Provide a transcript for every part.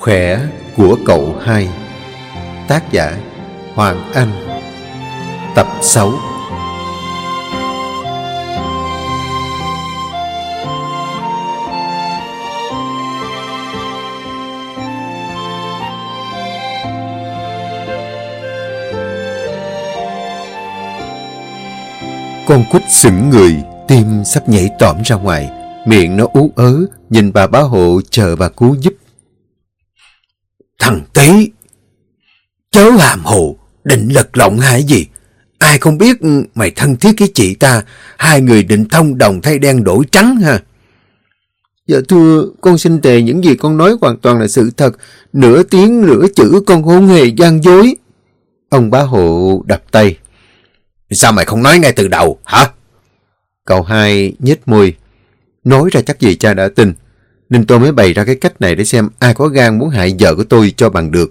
Khỏe của cậu hai. Tác giả Hoàng Anh. Tập 6 Con quýt sững người, tim sắp nhảy tỏm ra ngoài, miệng nó ú ớ, nhìn bà bá hộ chờ bà cứu giúp. Tí, chớ hàm hồ, định lật lọng hay gì? Ai không biết mày thân thiết với chị ta, hai người định thông đồng thay đen đổi trắng ha? Dạ thưa, con xin thề những gì con nói hoàn toàn là sự thật, nửa tiếng nửa chữ con không hề gian dối. Ông bá hộ đập tay. Sao mày không nói ngay từ đầu, hả? Cậu hai nhếch môi. Nói ra chắc gì cha đã tin. Nên tôi mới bày ra cái cách này để xem ai có gan muốn hại vợ của tôi cho bằng được.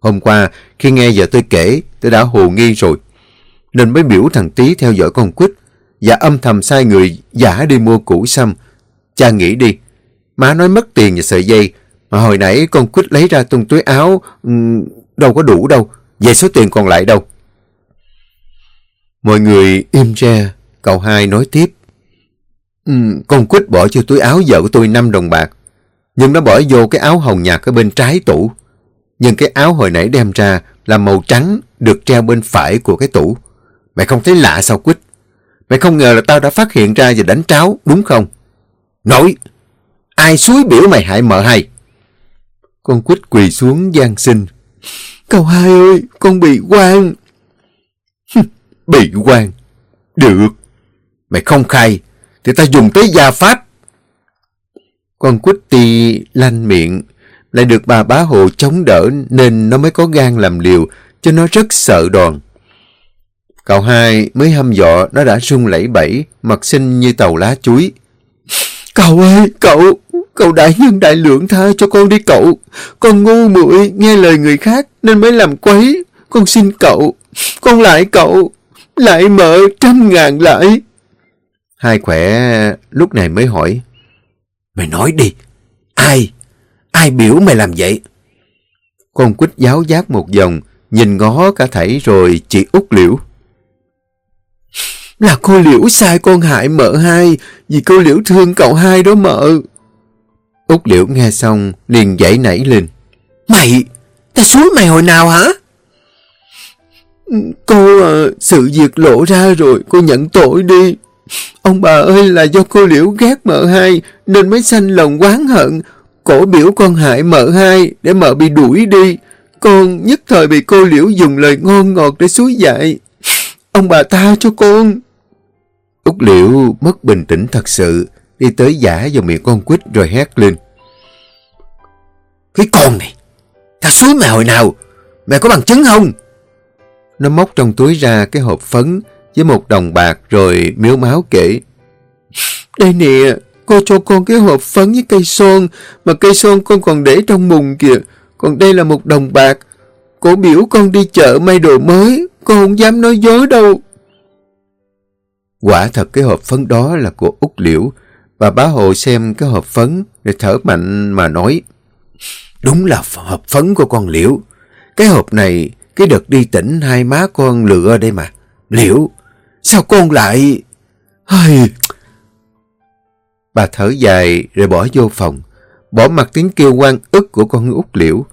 Hôm qua, khi nghe vợ tôi kể, tôi đã hồ nghi rồi. Nên mới biểu thằng Tý theo dõi con quýt và âm thầm sai người giả đi mua củ xăm. Cha nghĩ đi, má nói mất tiền và sợi dây, mà hồi nãy con quýt lấy ra tung túi áo, um, đâu có đủ đâu, về số tiền còn lại đâu. Mọi người im re, cậu hai nói tiếp. Ừ, con quýt bỏ cho túi áo vợ của tôi 5 đồng bạc, nhưng nó bỏ vô cái áo hồng nhạt ở bên trái tủ. Nhưng cái áo hồi nãy đem ra là màu trắng được treo bên phải của cái tủ. Mày không thấy lạ sao quýt? Mày không ngờ là tao đã phát hiện ra và đánh tráo, đúng không? nổi ai suối biểu mày hại mợ hay? Con quýt quỳ xuống gian sinh. Cậu hai ơi, con bị quan. Bị quan. Được. Mày không khai, thì ta dùng tới gia pháp. Con quýt ti lanh miệng, lại được bà bá hộ chống đỡ nên nó mới có gan làm liều, cho nó rất sợ đòn. Cậu hai mới hăm dọ, nó đã rung lẫy bẫy, mặt xinh như tàu lá chuối. Cậu ơi, cậu, cậu đại nhân đại lượng tha cho con đi cậu. Con ngu muội nghe lời người khác nên mới làm quấy. Con xin cậu, con lại cậu, lại mở trăm ngàn lại. Hai khỏe lúc này mới hỏi. Mày nói đi, ai, ai biểu mày làm vậy? Con quýt giáo giác một vòng, nhìn ngó cả thảy rồi chị út liễu. Là cô liễu sai con hại mợ hai, vì cô liễu thương cậu hai đó mợ. Út liễu nghe xong, liền dậy nảy lên. Mày, ta suối mày hồi nào hả? Cô, à, sự việc lộ ra rồi, cô nhận tội đi. Ông bà ơi là do cô liễu ghét mợ hai, nên mới sanh lòng oán hận. Cổ biểu con hại mợ hai, để mợ bị đuổi đi. Con nhất thời bị cô liễu dùng lời ngon ngọt để suối dạy. Ông bà tha cho con. Út liễu mất bình tĩnh thật sự, đi tới giả vào miệng con quýt rồi hét lên. Cái con này, ta suối mày hồi nào? Mày có bằng chứng không? Nó móc trong túi ra cái hộp phấn với một đồng bạc rồi miếu máu kể. Đây nè, cô cho con cái hộp phấn với cây son, mà cây son con còn để trong mùng kìa. Còn đây là một đồng bạc. Cổ biểu con đi chợ may đồ mới, con không dám nói dối đâu. Quả thật cái hộp phấn đó là của Úc Liễu. Bà bá hộ xem cái hộp phấn rồi thở mạnh mà nói. Đúng là hộp phấn của con Liễu. Cái hộp này, cái đợt đi tỉnh hai má con lựa đây mà. Liễu, sao con lại... Hơi... Bà thở dài rồi bỏ vô phòng, bỏ mặt tiếng kêu quan ức của con út liễu.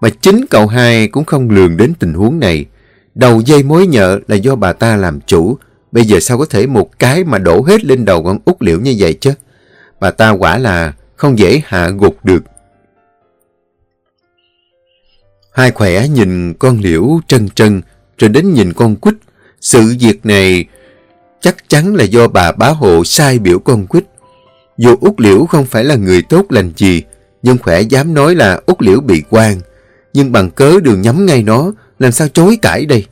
Mà chính cậu hai cũng không lường đến tình huống này. Đầu dây mối nhợ là do bà ta làm chủ. Bây giờ sao có thể một cái mà đổ hết lên đầu con út liễu như vậy chứ? Bà ta quả là không dễ hạ gục được. Hai khỏe nhìn con liễu trân trân, rồi đến nhìn con quýt. Sự việc này chắc chắn là do bà bá hộ sai biểu con quýt. Dù Út Liễu không phải là người tốt lành gì, nhưng khỏe dám nói là Út Liễu bị quan. Nhưng bằng cớ đường nhắm ngay nó, làm sao chối cãi đây?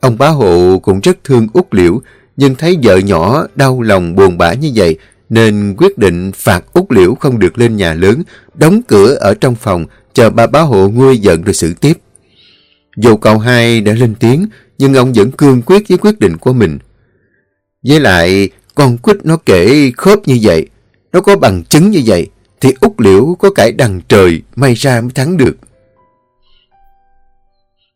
Ông bá hộ cũng rất thương Út Liễu, nhưng thấy vợ nhỏ đau lòng buồn bã như vậy, nên quyết định phạt Út Liễu không được lên nhà lớn, đóng cửa ở trong phòng, chờ bà bá hộ nguôi giận rồi xử tiếp. Dù cậu hai đã lên tiếng, nhưng ông vẫn cương quyết với quyết định của mình. Với lại, con quýt nó kể khớp như vậy, nó có bằng chứng như vậy, thì út liễu có cải đằng trời may ra mới thắng được.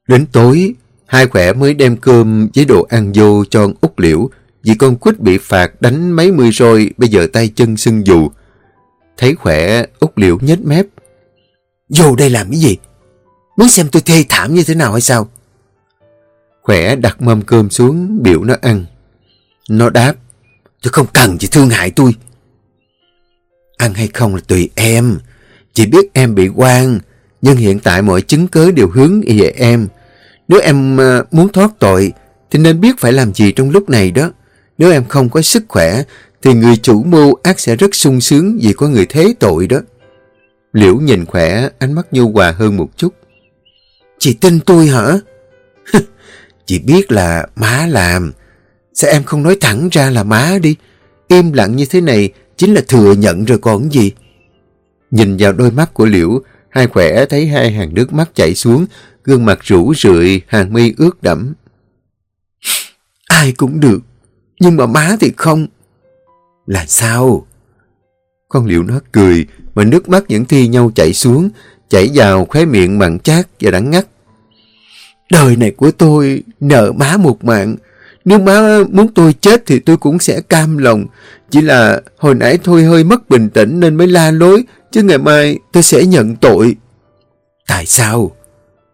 Đến tối, hai khỏe mới đem cơm với đồ ăn vô cho út liễu vì con quýt bị phạt đánh mấy mươi rồi bây giờ tay chân sưng dù. Thấy khỏe, út liễu nhếch mép. Vô đây làm cái gì? Muốn xem tôi thê thảm như thế nào hay sao? Khỏe đặt mâm cơm xuống biểu nó ăn. Nó đáp. Tôi không cần chị thương hại tôi. Ăn hay không là tùy em. chị biết em bị quan, nhưng hiện tại mọi chứng cứ đều hướng về em. Nếu em ờ, muốn thoát tội, thì nên biết phải làm gì trong lúc này đó. Nếu em không có sức khỏe, thì người chủ mưu ác sẽ rất sung sướng vì có người thế tội đó. Liễu nhìn khỏe, ánh mắt nhu hòa hơn một chút. Chị tin tôi hả? chị biết là má làm. Sao em không nói thẳng ra là má đi? Im lặng như thế này chính là thừa nhận rồi còn gì. Nhìn vào đôi mắt của Liễu, hai khỏe thấy hai hàng nước mắt chảy xuống, gương mặt rũ rượi, hàng mi ướt đẫm. Ai cũng được, nhưng mà má thì không. Là sao? Con Liễu nó cười, mà nước mắt những thi nhau chảy xuống, chảy vào khóe miệng mặn chát và đắng ngắt. Đời này của tôi nợ má một mạng, nếu má muốn tôi chết thì tôi cũng sẽ cam lòng. Chỉ là hồi nãy thôi hơi mất bình tĩnh nên mới la lối, chứ ngày mai tôi sẽ nhận tội. Tại sao?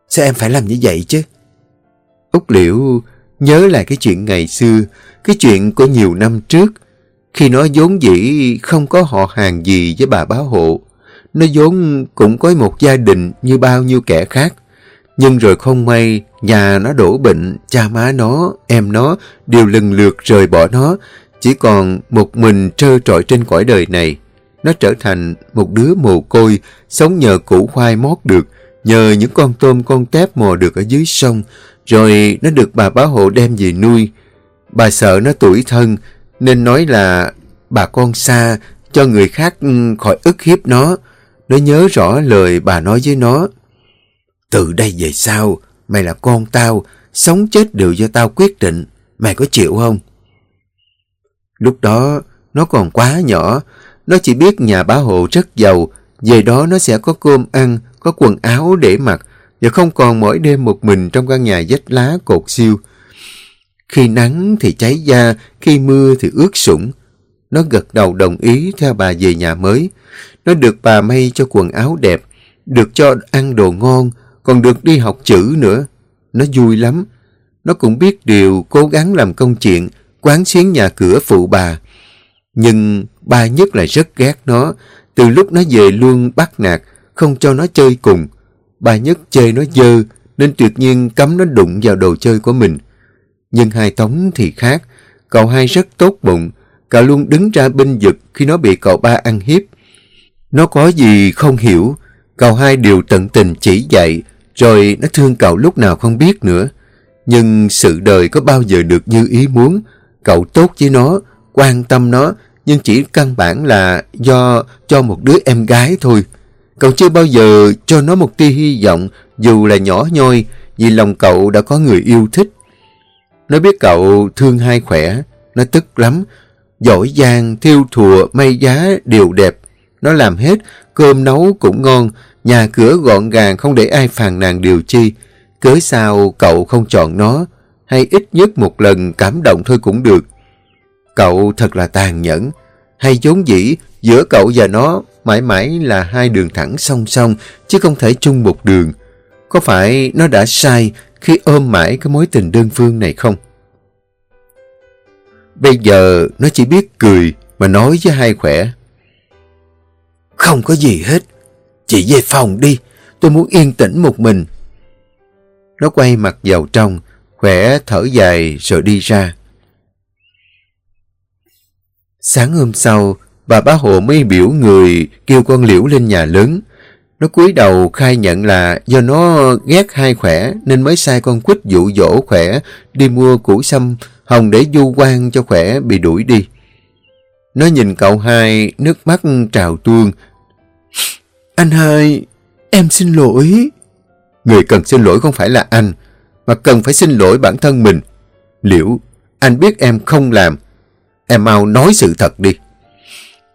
Sao em phải làm như vậy chứ? Úc Liễu nhớ lại cái chuyện ngày xưa, cái chuyện của nhiều năm trước, khi nó vốn dĩ không có họ hàng gì với bà báo hộ. Nó vốn cũng có một gia đình như bao nhiêu kẻ khác. Nhưng rồi không may, nhà nó đổ bệnh, cha má nó, em nó đều lần lượt rời bỏ nó, chỉ còn một mình trơ trọi trên cõi đời này. Nó trở thành một đứa mồ côi, sống nhờ củ khoai mót được, nhờ những con tôm con tép mò được ở dưới sông, rồi nó được bà bá hộ đem về nuôi. Bà sợ nó tuổi thân, nên nói là bà con xa, cho người khác ừ, khỏi ức hiếp nó. Nó nhớ rõ lời bà nói với nó. Từ đây về sau, mày là con tao, sống chết đều do tao quyết định. Mày có chịu không? Lúc đó, nó còn quá nhỏ. Nó chỉ biết nhà bá hộ rất giàu. Về đó nó sẽ có cơm ăn, có quần áo để mặc, và không còn mỗi đêm một mình trong căn nhà dách lá cột siêu. Khi nắng thì cháy da, khi mưa thì ướt sũng. Nó gật đầu đồng ý theo bà về nhà mới. Nó được bà may cho quần áo đẹp, được cho ăn đồ ngon, còn được đi học chữ nữa. Nó vui lắm. Nó cũng biết điều cố gắng làm công chuyện, quán xuyến nhà cửa phụ bà. Nhưng ba nhất là rất ghét nó. Từ lúc nó về luôn bắt nạt, không cho nó chơi cùng. Ba nhất chơi nó dơ, nên tuyệt nhiên cấm nó đụng vào đồ chơi của mình. Nhưng hai Tống thì khác. Cậu hai rất tốt bụng. Cậu luôn đứng ra binh vực khi nó bị cậu ba ăn hiếp. Nó có gì không hiểu, cậu hai đều tận tình chỉ dạy, rồi nó thương cậu lúc nào không biết nữa. Nhưng sự đời có bao giờ được như ý muốn. Cậu tốt với nó, quan tâm nó, nhưng chỉ căn bản là do cho một đứa em gái thôi. Cậu chưa bao giờ cho nó một tia hy vọng, dù là nhỏ nhoi, vì lòng cậu đã có người yêu thích. Nó biết cậu thương hai khỏe, nó tức lắm. Giỏi giang, thiêu thùa, may giá, đều đẹp. Nó làm hết, cơm nấu cũng ngon, nhà cửa gọn gàng không để ai phàn nàn điều chi. Cớ sao cậu không chọn nó, hay ít nhất một lần cảm động thôi cũng được. Cậu thật là tàn nhẫn, hay vốn dĩ giữa cậu và nó mãi mãi là hai đường thẳng song song, chứ không thể chung một đường. Có phải nó đã sai khi ôm mãi cái mối tình đơn phương này không? Bây giờ nó chỉ biết cười mà nói với hai khỏe. Không có gì hết. Chị về phòng đi. Tôi muốn yên tĩnh một mình. Nó quay mặt vào trong, khỏe thở dài rồi đi ra. Sáng hôm sau, bà bá hộ mới biểu người kêu con liễu lên nhà lớn. Nó cúi đầu khai nhận là do nó ghét hai khỏe nên mới sai con quýt dụ dỗ khỏe đi mua củ sâm hồng để du quan cho khỏe bị đuổi đi. Nó nhìn cậu hai, nước mắt trào tuôn. Anh hai, em xin lỗi. Người cần xin lỗi không phải là anh, mà cần phải xin lỗi bản thân mình. Liễu, anh biết em không làm. Em mau nói sự thật đi.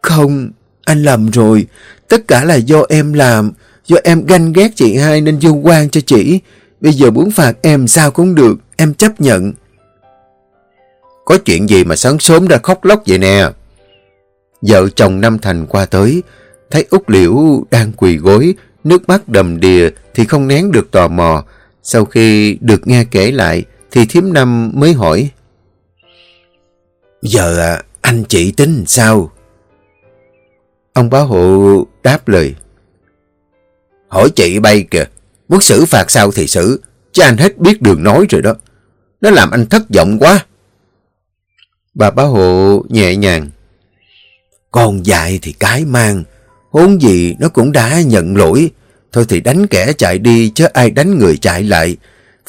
Không, anh lầm rồi. Tất cả là do em làm. Do em ganh ghét chị hai nên vô quan cho chị. Bây giờ muốn phạt em sao cũng được. Em chấp nhận. Có chuyện gì mà sáng sớm đã khóc lóc vậy nè? Vợ chồng Năm Thành qua tới, thấy Út Liễu đang quỳ gối, nước mắt đầm đìa thì không nén được tò mò. Sau khi được nghe kể lại, thì thiếm năm mới hỏi. Giờ à, anh chị tính sao? Ông bá hộ đáp lời. Hỏi chị bay kìa, muốn xử phạt sao thì xử, chứ anh hết biết đường nói rồi đó. Nó làm anh thất vọng quá. Bà bá hộ nhẹ nhàng. Con dạy thì cái mang, hôn gì nó cũng đã nhận lỗi. Thôi thì đánh kẻ chạy đi chứ ai đánh người chạy lại.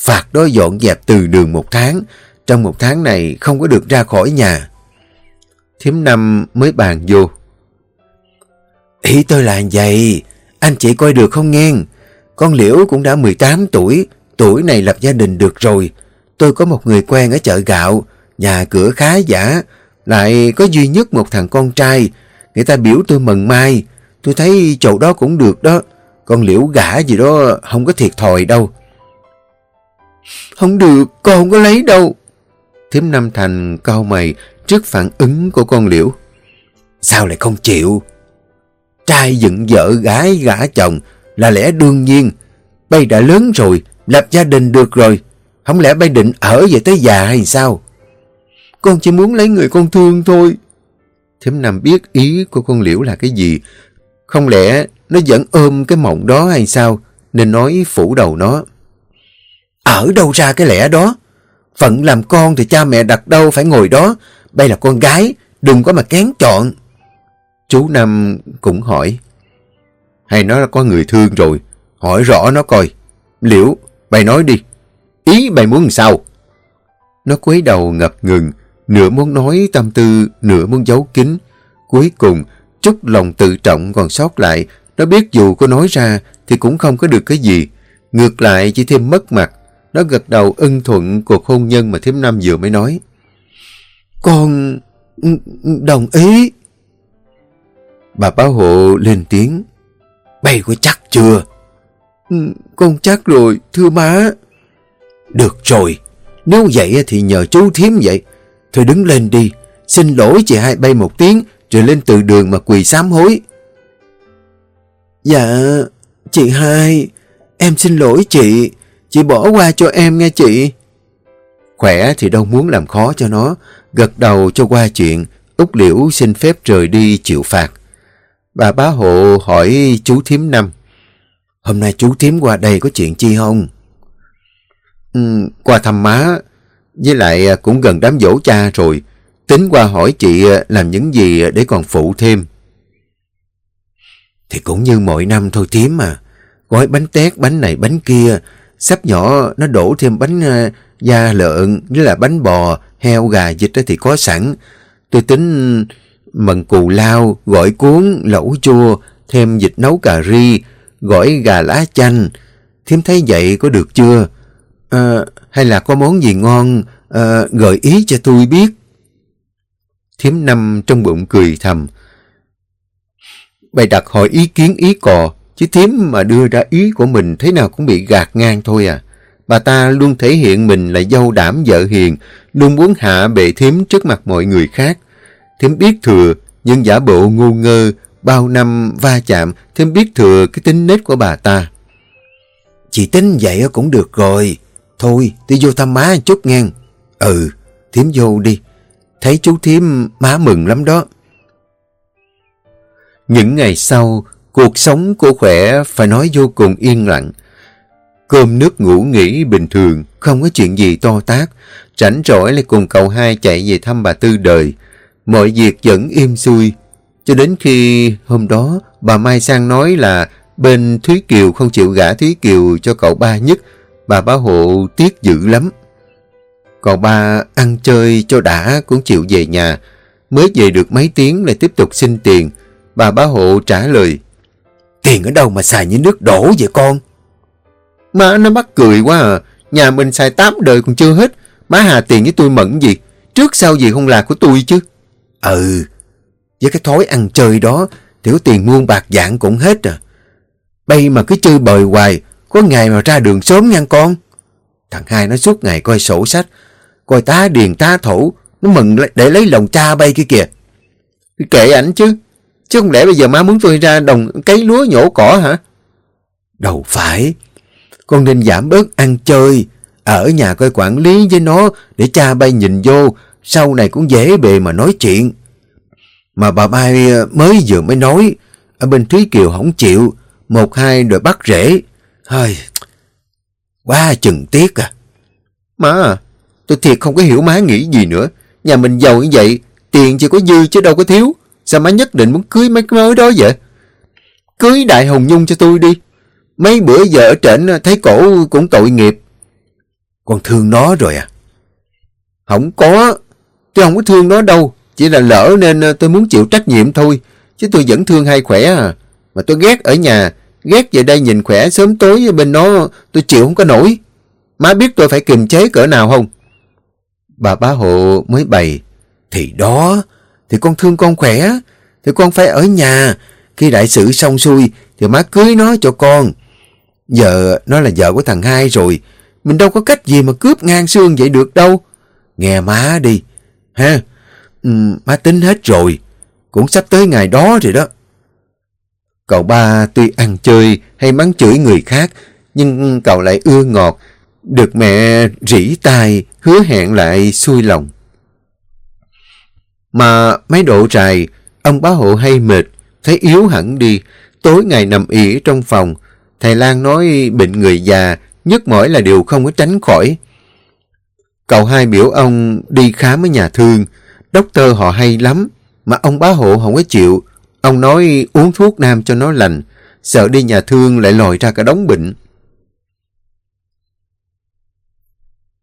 Phạt đó dọn dẹp từ đường một tháng. Trong một tháng này không có được ra khỏi nhà. Thiếm năm mới bàn vô. Ý tôi là vậy. Anh chị coi được không nghe? Con Liễu cũng đã 18 tuổi. Tuổi này lập gia đình được rồi. Tôi có một người quen ở chợ gạo. Nhà cửa khá giả. Lại có duy nhất một thằng con trai. Người ta biểu tôi mừng mai. Tôi thấy chỗ đó cũng được đó. Con liễu gã gì đó không có thiệt thòi đâu. Không được, con không có lấy đâu. Thiếm Nam Thành cao mày trước phản ứng của con liễu. Sao lại không chịu? Trai dựng vợ gái gã chồng là lẽ đương nhiên. Bây đã lớn rồi, lập gia đình được rồi. Không lẽ bây định ở về tới già hay sao? Con chỉ muốn lấy người con thương thôi. Thiếm Nam biết ý của con liễu là cái gì. Không lẽ nó vẫn ôm cái mộng đó hay sao? Nên nói phủ đầu nó. Ở đâu ra cái lẽ đó? Phận làm con thì cha mẹ đặt đâu phải ngồi đó. Đây là con gái, đừng có mà kén chọn. Chú Năm cũng hỏi. Hay nó có người thương rồi, hỏi rõ nó coi. Liễu, bày nói đi. Ý bày muốn làm sao? Nó quấy đầu ngập ngừng, nửa muốn nói tâm tư, nửa muốn giấu kín. Cuối cùng, chút lòng tự trọng còn sót lại, nó biết dù có nói ra thì cũng không có được cái gì. Ngược lại chỉ thêm mất mặt. Nó gật đầu ưng thuận cuộc hôn nhân mà thiếm năm vừa mới nói. Con ừ, ừ, đồng ý. Bà báo hộ lên tiếng. Bày có chắc chưa? Ừ, con chắc rồi, thưa má. Được rồi, nếu vậy thì nhờ chú thiếm vậy. Thôi đứng lên đi, xin lỗi chị hai bay một tiếng rồi lên từ đường mà quỳ sám hối. Dạ, chị hai, em xin lỗi chị, chị bỏ qua cho em nghe chị. Khỏe thì đâu muốn làm khó cho nó, gật đầu cho qua chuyện, Úc Liễu xin phép rời đi chịu phạt. Bà bá hộ hỏi chú thím năm. Hôm nay chú thím qua đây có chuyện chi không? Ừ, qua thăm má, với lại cũng gần đám dỗ cha rồi. Tính qua hỏi chị ờ, làm những gì ờ, để còn phụ thêm. Thì cũng như mọi năm thôi thím mà. Gói bánh tét, bánh này, bánh kia. Sắp nhỏ nó đổ thêm bánh ờ, da lợn, với là bánh bò, heo, gà, vịt thì có sẵn. Tôi tính ừ, mần cù lao, gỏi cuốn, lẩu chua, thêm vịt nấu cà ri, gỏi gà lá chanh. Thím thấy vậy có được chưa? À, hay là có món gì ngon à, gợi ý cho tôi biết? Thiếm năm trong bụng cười thầm. Bày đặt hỏi ý kiến ý cò, chứ thiếm mà đưa ra ý của mình thế nào cũng bị gạt ngang thôi à. Bà ta luôn thể hiện mình là dâu đảm vợ hiền, luôn muốn hạ bệ thiếm trước mặt mọi người khác. Thiếm biết thừa, nhưng giả bộ ngu ngơ, bao năm va chạm, thiếm biết thừa cái tính nết của bà ta. Chị tính vậy cũng được rồi. Thôi, đi vô thăm má chút nghe. Ừ, thiếm vô đi. Thấy chú thiếm má mừng lắm đó. Những ngày sau, cuộc sống cô khỏe phải nói vô cùng yên lặng. Cơm nước ngủ nghỉ bình thường, không có chuyện gì to tác. Rảnh rỗi lại cùng cậu hai chạy về thăm bà Tư đời. Mọi việc vẫn im xuôi. Cho đến khi hôm đó, bà Mai Sang nói là bên Thúy Kiều không chịu gả Thúy Kiều cho cậu ba nhất. Bà bá hộ tiếc dữ lắm. Còn ba ăn chơi cho đã cũng chịu về nhà. Mới về được mấy tiếng lại tiếp tục xin tiền. Bà bá hộ trả lời. Tiền ở đâu mà xài như nước đổ vậy con? Má nó mắc cười quá à. Nhà mình xài tám đời còn chưa hết. Má hà tiền với tôi mẫn gì. Trước sau gì không là của tôi chứ. Ừ. Với cái thói ăn chơi đó, tiểu tiền muôn bạc dạng cũng hết à. Bây mà cứ chơi bời hoài, có ngày mà ra đường sớm nha con. Thằng hai nó suốt ngày coi sổ sách, coi tá điền tá thủ, nó mừng để lấy lòng cha bay kia kìa. Kệ ảnh chứ, chứ không lẽ bây giờ má muốn tôi ra đồng cấy lúa nhổ cỏ hả? Đâu phải, con nên giảm bớt ăn chơi, ở nhà coi quản lý với nó để cha bay nhìn vô, sau này cũng dễ bề mà nói chuyện. Mà bà Mai ờ, mới vừa mới nói, ở bên Thúy Kiều không chịu, một hai rồi bắt rễ. Hơi, quá chừng tiếc à. Má à, tôi thiệt không có hiểu má nghĩ gì nữa. Nhà mình giàu như vậy, tiền chỉ có dư chứ đâu có thiếu. Sao má nhất định muốn cưới mấy cái mới đó vậy? Cưới Đại Hồng Nhung cho tôi đi. Mấy bữa giờ ở trển à, thấy cổ cũng tội nghiệp. Con thương nó rồi à? Không có. Tôi không có thương nó đâu. Chỉ là lỡ nên à, tôi muốn chịu trách nhiệm thôi. Chứ tôi vẫn thương hay khỏe à. Mà tôi ghét ở nhà. Ghét về đây nhìn khỏe sớm tối bên nó tôi chịu không có nổi. Má biết tôi phải kiềm chế cỡ nào không? Bà bá hộ mới bày. Thì đó, thì con thương con khỏe. Thì con phải ở nhà. Khi đại sự xong xuôi thì má cưới nó cho con. Giờ nó là vợ của thằng hai rồi. Mình đâu có cách gì mà cướp ngang xương vậy được đâu. Nghe má đi. Ha? Ừ, má tính hết rồi. Cũng sắp tới ngày đó rồi đó. Cậu ba tuy ăn chơi hay mắng chửi người khác, nhưng cậu lại ưa ngọt, được mẹ rỉ tai, hứa hẹn lại xuôi lòng. Mà mấy độ trài, ông bá hộ hay mệt, thấy yếu hẳn đi, tối ngày nằm ỉ trong phòng. Thầy Lan nói bệnh người già, nhức mỏi là điều không có tránh khỏi. Cậu hai biểu ông đi khám ở nhà thương, doctor họ hay lắm, mà ông bá hộ không có chịu, Ông nói uống thuốc nam cho nó lành, sợ đi nhà thương lại lòi ra cả đống bệnh.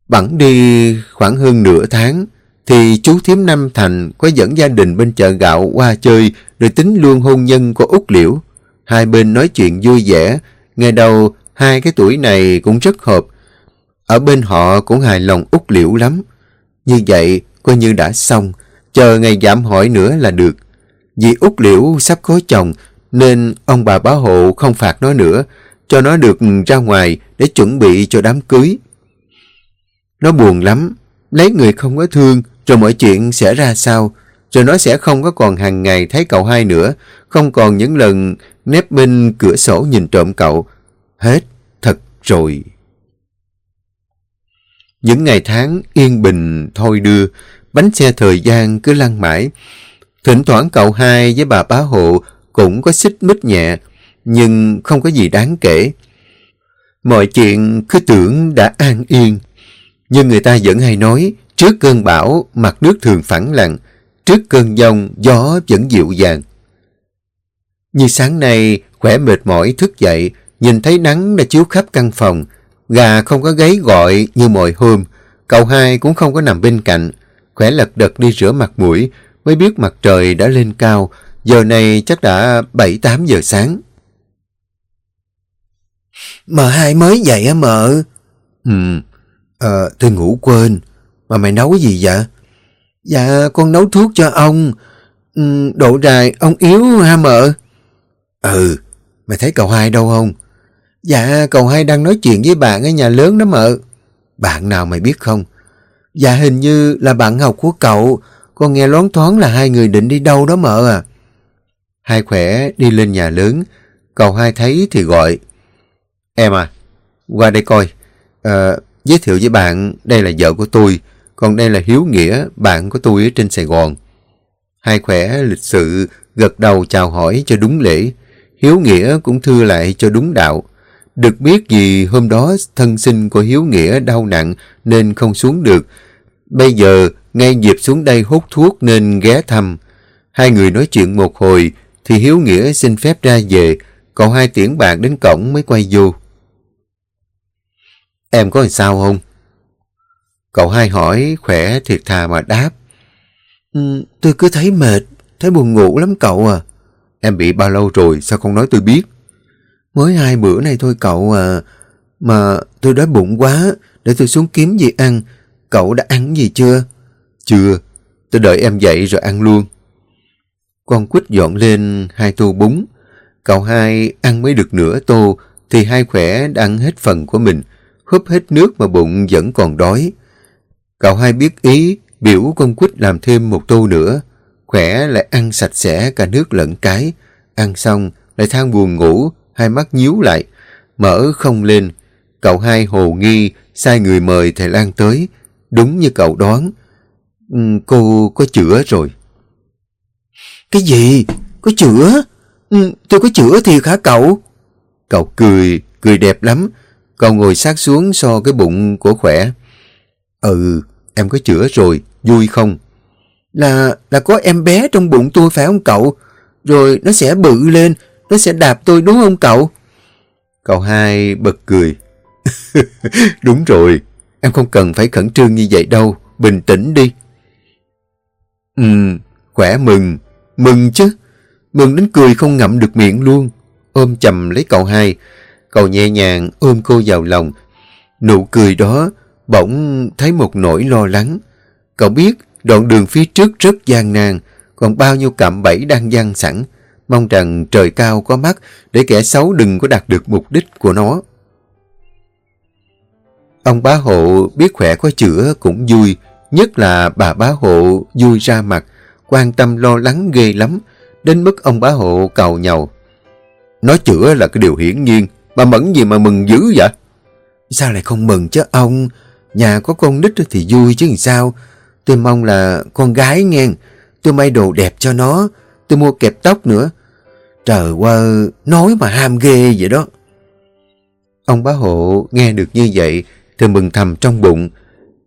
Bẵng đi khoảng hơn nửa tháng, thì chú Thiếm Nam Thành có dẫn gia đình bên chợ gạo qua chơi rồi tính luôn hôn nhân của Úc Liễu. Hai bên nói chuyện vui vẻ, ngày đầu hai cái tuổi này cũng rất hợp. Ở bên họ cũng hài lòng Úc Liễu lắm. Như vậy coi như đã xong, chờ ngày giảm hỏi nữa là được. Vì Úc liễu sắp có chồng nên ông bà bá hộ không phạt nó nữa, cho nó được ra ngoài để chuẩn bị cho đám cưới. Nó buồn lắm, lấy người không có thương rồi mọi chuyện sẽ ra sao, rồi nó sẽ không có còn hàng ngày thấy cậu hai nữa, không còn những lần nép bên cửa sổ nhìn trộm cậu. Hết, thật rồi. Những ngày tháng yên bình thôi đưa, bánh xe thời gian cứ lăn mãi, Thỉnh thoảng cậu hai với bà bá hộ cũng có xích mít nhẹ, nhưng không có gì đáng kể. Mọi chuyện cứ tưởng đã an yên, nhưng người ta vẫn hay nói trước cơn bão mặt nước thường phẳng lặng, trước cơn giông gió vẫn dịu dàng. Như sáng nay, khỏe mệt mỏi thức dậy, nhìn thấy nắng đã chiếu khắp căn phòng, gà không có gáy gọi như mọi hôm, cậu hai cũng không có nằm bên cạnh, khỏe lật đật đi rửa mặt mũi, mới biết mặt trời đã lên cao, giờ này chắc đã 7-8 giờ sáng. Mợ hai mới dậy á mợ? Ừ, ờ, tôi ngủ quên. Mà mày nấu cái gì vậy? Dạ, con nấu thuốc cho ông. Ừ, độ rài, ông yếu ha mợ? Ừ, mày thấy cậu hai đâu không? Dạ, cậu hai đang nói chuyện với bạn ở nhà lớn đó mợ. Bạn nào mày biết không? Dạ, hình như là bạn học của cậu. Con nghe loáng thoáng là hai người định đi đâu đó mợ à. Hai khỏe đi lên nhà lớn. Cậu hai thấy thì gọi. Em à, qua đây coi. À, giới thiệu với bạn, đây là vợ của tôi. Còn đây là Hiếu Nghĩa, bạn của tôi ở trên Sài Gòn. Hai khỏe lịch sự gật đầu chào hỏi cho đúng lễ. Hiếu Nghĩa cũng thưa lại cho đúng đạo. Được biết gì hôm đó thân sinh của Hiếu Nghĩa đau nặng nên không xuống được. Bây giờ ngay dịp xuống đây hút thuốc nên ghé thăm. Hai người nói chuyện một hồi thì Hiếu Nghĩa xin phép ra về, còn hai tiễn bạn đến cổng mới quay vô. Em có làm sao không? Cậu hai hỏi khỏe thiệt thà mà đáp. Ừ, tôi cứ thấy mệt, thấy buồn ngủ lắm cậu à. Em bị bao lâu rồi, sao không nói tôi biết? Mới hai bữa nay thôi cậu à. Mà tôi đói bụng quá, để tôi xuống kiếm gì ăn. Cậu đã ăn gì chưa? Chưa, tôi đợi em dậy rồi ăn luôn. Con quýt dọn lên hai tô bún. Cậu hai ăn mới được nửa tô, thì hai khỏe đã ăn hết phần của mình, húp hết nước mà bụng vẫn còn đói. Cậu hai biết ý, biểu con quýt làm thêm một tô nữa. Khỏe lại ăn sạch sẽ cả nước lẫn cái. Ăn xong, lại than buồn ngủ, hai mắt nhíu lại, mở không lên. Cậu hai hồ nghi, sai người mời thầy Lan tới. Đúng như cậu đoán, ừ, cô có chữa rồi. Cái gì? Có chữa? Ừ, tôi có chữa thiệt hả cậu? Cậu cười, cười đẹp lắm. Cậu ngồi sát xuống so cái bụng của khỏe. Ừ, em có chữa rồi, vui không? Là, là có em bé trong bụng tôi phải không cậu? Rồi nó sẽ bự lên, nó sẽ đạp tôi đúng không cậu? Cậu hai bật cười. đúng rồi, em không cần phải khẩn trương như vậy đâu, bình tĩnh đi. Ừ, khỏe mừng, mừng chứ. Mừng đến cười không ngậm được miệng luôn. Ôm chầm lấy cậu hai. Cậu nhẹ nhàng ôm cô vào lòng. Nụ cười đó bỗng thấy một nỗi lo lắng. Cậu biết đoạn đường phía trước rất gian nan, còn bao nhiêu cạm bẫy đang gian sẵn. Mong rằng trời cao có mắt để kẻ xấu đừng có đạt được mục đích của nó. Ông bá hộ biết khỏe có chữa cũng vui, nhất là bà bá hộ vui ra mặt, quan tâm lo lắng ghê lắm, đến mức ông bá hộ cầu nhầu. Nói chữa là cái điều hiển nhiên, bà mẫn gì mà mừng dữ vậy? Sao lại không mừng chứ ông? Nhà có con nít thì vui chứ làm sao? Tôi mong là con gái nghe, tôi may đồ đẹp cho nó, tôi mua kẹp tóc nữa. Trời ơi, nói mà ham ghê vậy đó. Ông bá hộ nghe được như vậy thì mừng thầm trong bụng.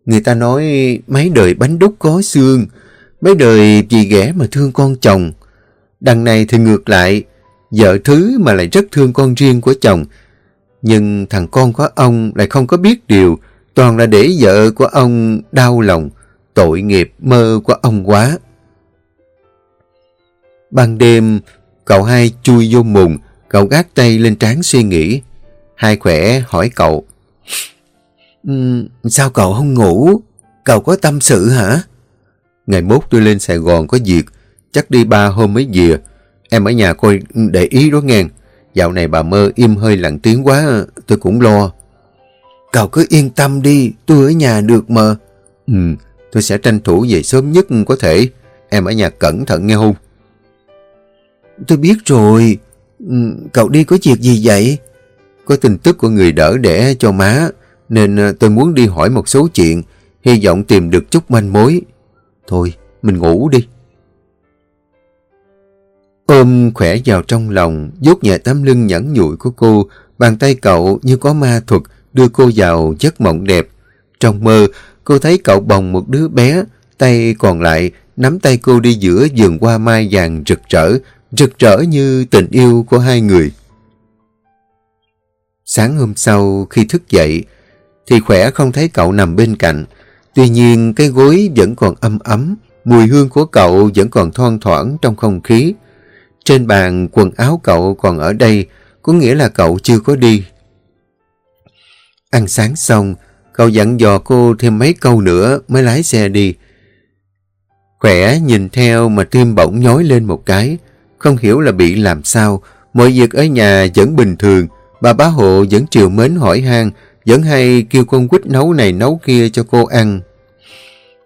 Người ta nói mấy đời bánh đúc có xương, mấy đời vì ghẻ mà thương con chồng. Đằng này thì ngược lại, vợ thứ mà lại rất thương con riêng của chồng. Nhưng thằng con của ông lại không có biết điều, toàn là để vợ của ông đau lòng, tội nghiệp mơ của ông quá. Ban đêm, cậu hai chui vô mùng, cậu gác tay lên trán suy nghĩ. Hai khỏe hỏi cậu. Um, sao cậu không ngủ? Cậu có tâm sự hả? Ngày mốt tôi lên Sài Gòn có việc, chắc đi ba hôm mới về. Em ở nhà coi để ý đó nghe. Dạo này bà mơ im hơi lặng tiếng quá, tôi cũng lo. Cậu cứ yên tâm đi, tôi ở nhà được mà. Ừ, tôi sẽ tranh thủ về sớm nhất có thể. Em ở nhà cẩn thận nghe không? Tôi biết rồi. Ừ, cậu đi có việc gì vậy? Có tin tức của người đỡ đẻ cho má, nên ờ, tôi muốn đi hỏi một số chuyện, hy vọng tìm được chút manh mối. Thôi, mình ngủ đi. Ôm khỏe vào trong lòng, vuốt nhẹ tấm lưng nhẫn nhụi của cô, bàn tay cậu như có ma thuật đưa cô vào giấc mộng đẹp. Trong mơ, cô thấy cậu bồng một đứa bé, tay còn lại nắm tay cô đi giữa vườn hoa mai vàng rực rỡ, rực rỡ như tình yêu của hai người. Sáng hôm sau khi thức dậy, thì khỏe không thấy cậu nằm bên cạnh. Tuy nhiên cái gối vẫn còn âm ấm, mùi hương của cậu vẫn còn thoang thoảng trong không khí. Trên bàn quần áo cậu còn ở đây, có nghĩa là cậu chưa có đi. Ăn sáng xong, cậu dặn dò cô thêm mấy câu nữa mới lái xe đi. Khỏe nhìn theo mà tim bỗng nhói lên một cái, không hiểu là bị làm sao, mọi việc ở nhà vẫn bình thường, bà bá hộ vẫn triều mến hỏi han, vẫn hay kêu con quýt nấu này nấu kia cho cô ăn.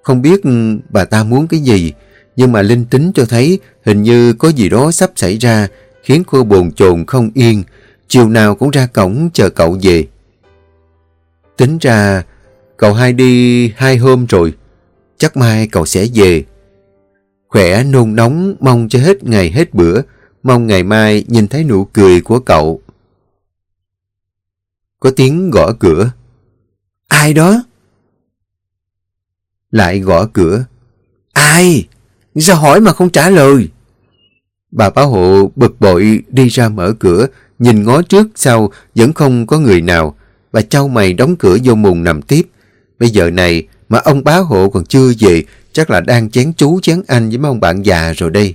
Không biết bà ta muốn cái gì, nhưng mà linh tính cho thấy hình như có gì đó sắp xảy ra, khiến cô bồn chồn không yên, chiều nào cũng ra cổng chờ cậu về. Tính ra, cậu hai đi hai hôm rồi, chắc mai cậu sẽ về. Khỏe nôn nóng mong cho hết ngày hết bữa, mong ngày mai nhìn thấy nụ cười của cậu. Có tiếng gõ cửa. Ai đó? Lại gõ cửa. Ai? Sao hỏi mà không trả lời? Bà bảo hộ bực bội đi ra mở cửa, nhìn ngó trước sau vẫn không có người nào. Bà trao mày đóng cửa vô mùng nằm tiếp. Bây giờ này mà ông bá hộ còn chưa về, chắc là đang chén chú chén anh với mấy ông bạn già rồi đây.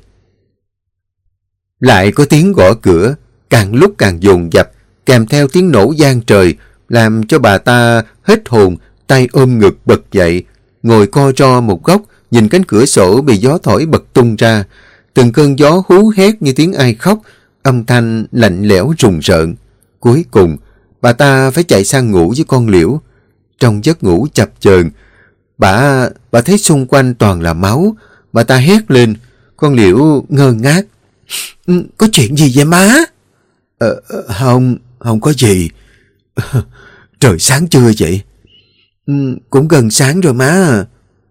Lại có tiếng gõ cửa, càng lúc càng dồn dập, kèm theo tiếng nổ gian trời, làm cho bà ta hết hồn, tay ôm ngực bật dậy, ngồi co ro một góc, nhìn cánh cửa sổ bị gió thổi bật tung ra. Từng cơn gió hú hét như tiếng ai khóc, âm thanh lạnh lẽo rùng rợn. Cuối cùng, bà ta phải chạy sang ngủ với con liễu. Trong giấc ngủ chập chờn bà bà thấy xung quanh toàn là máu. Bà ta hét lên, con liễu ngơ ngác. Ừ, có chuyện gì vậy má? Ờ, ờ không, không có gì. Trời sáng chưa vậy? Ừ, cũng gần sáng rồi má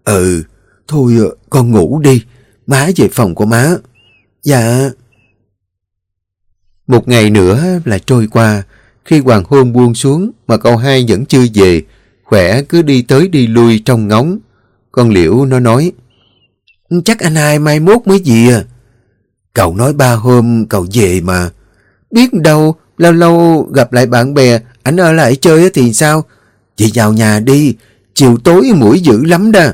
Ừ, thôi con ngủ đi. Má về phòng của má. Dạ. Một ngày nữa là trôi qua. Khi hoàng hôn buông xuống mà cậu hai vẫn chưa về, khỏe cứ đi tới đi lui trong ngóng. Con liễu nó nói, Chắc anh hai mai mốt mới về à. Cậu nói ba hôm cậu về mà. Biết đâu, lâu lâu gặp lại bạn bè, anh ở lại chơi thì sao? Chị vào nhà đi, chiều tối mũi dữ lắm đó.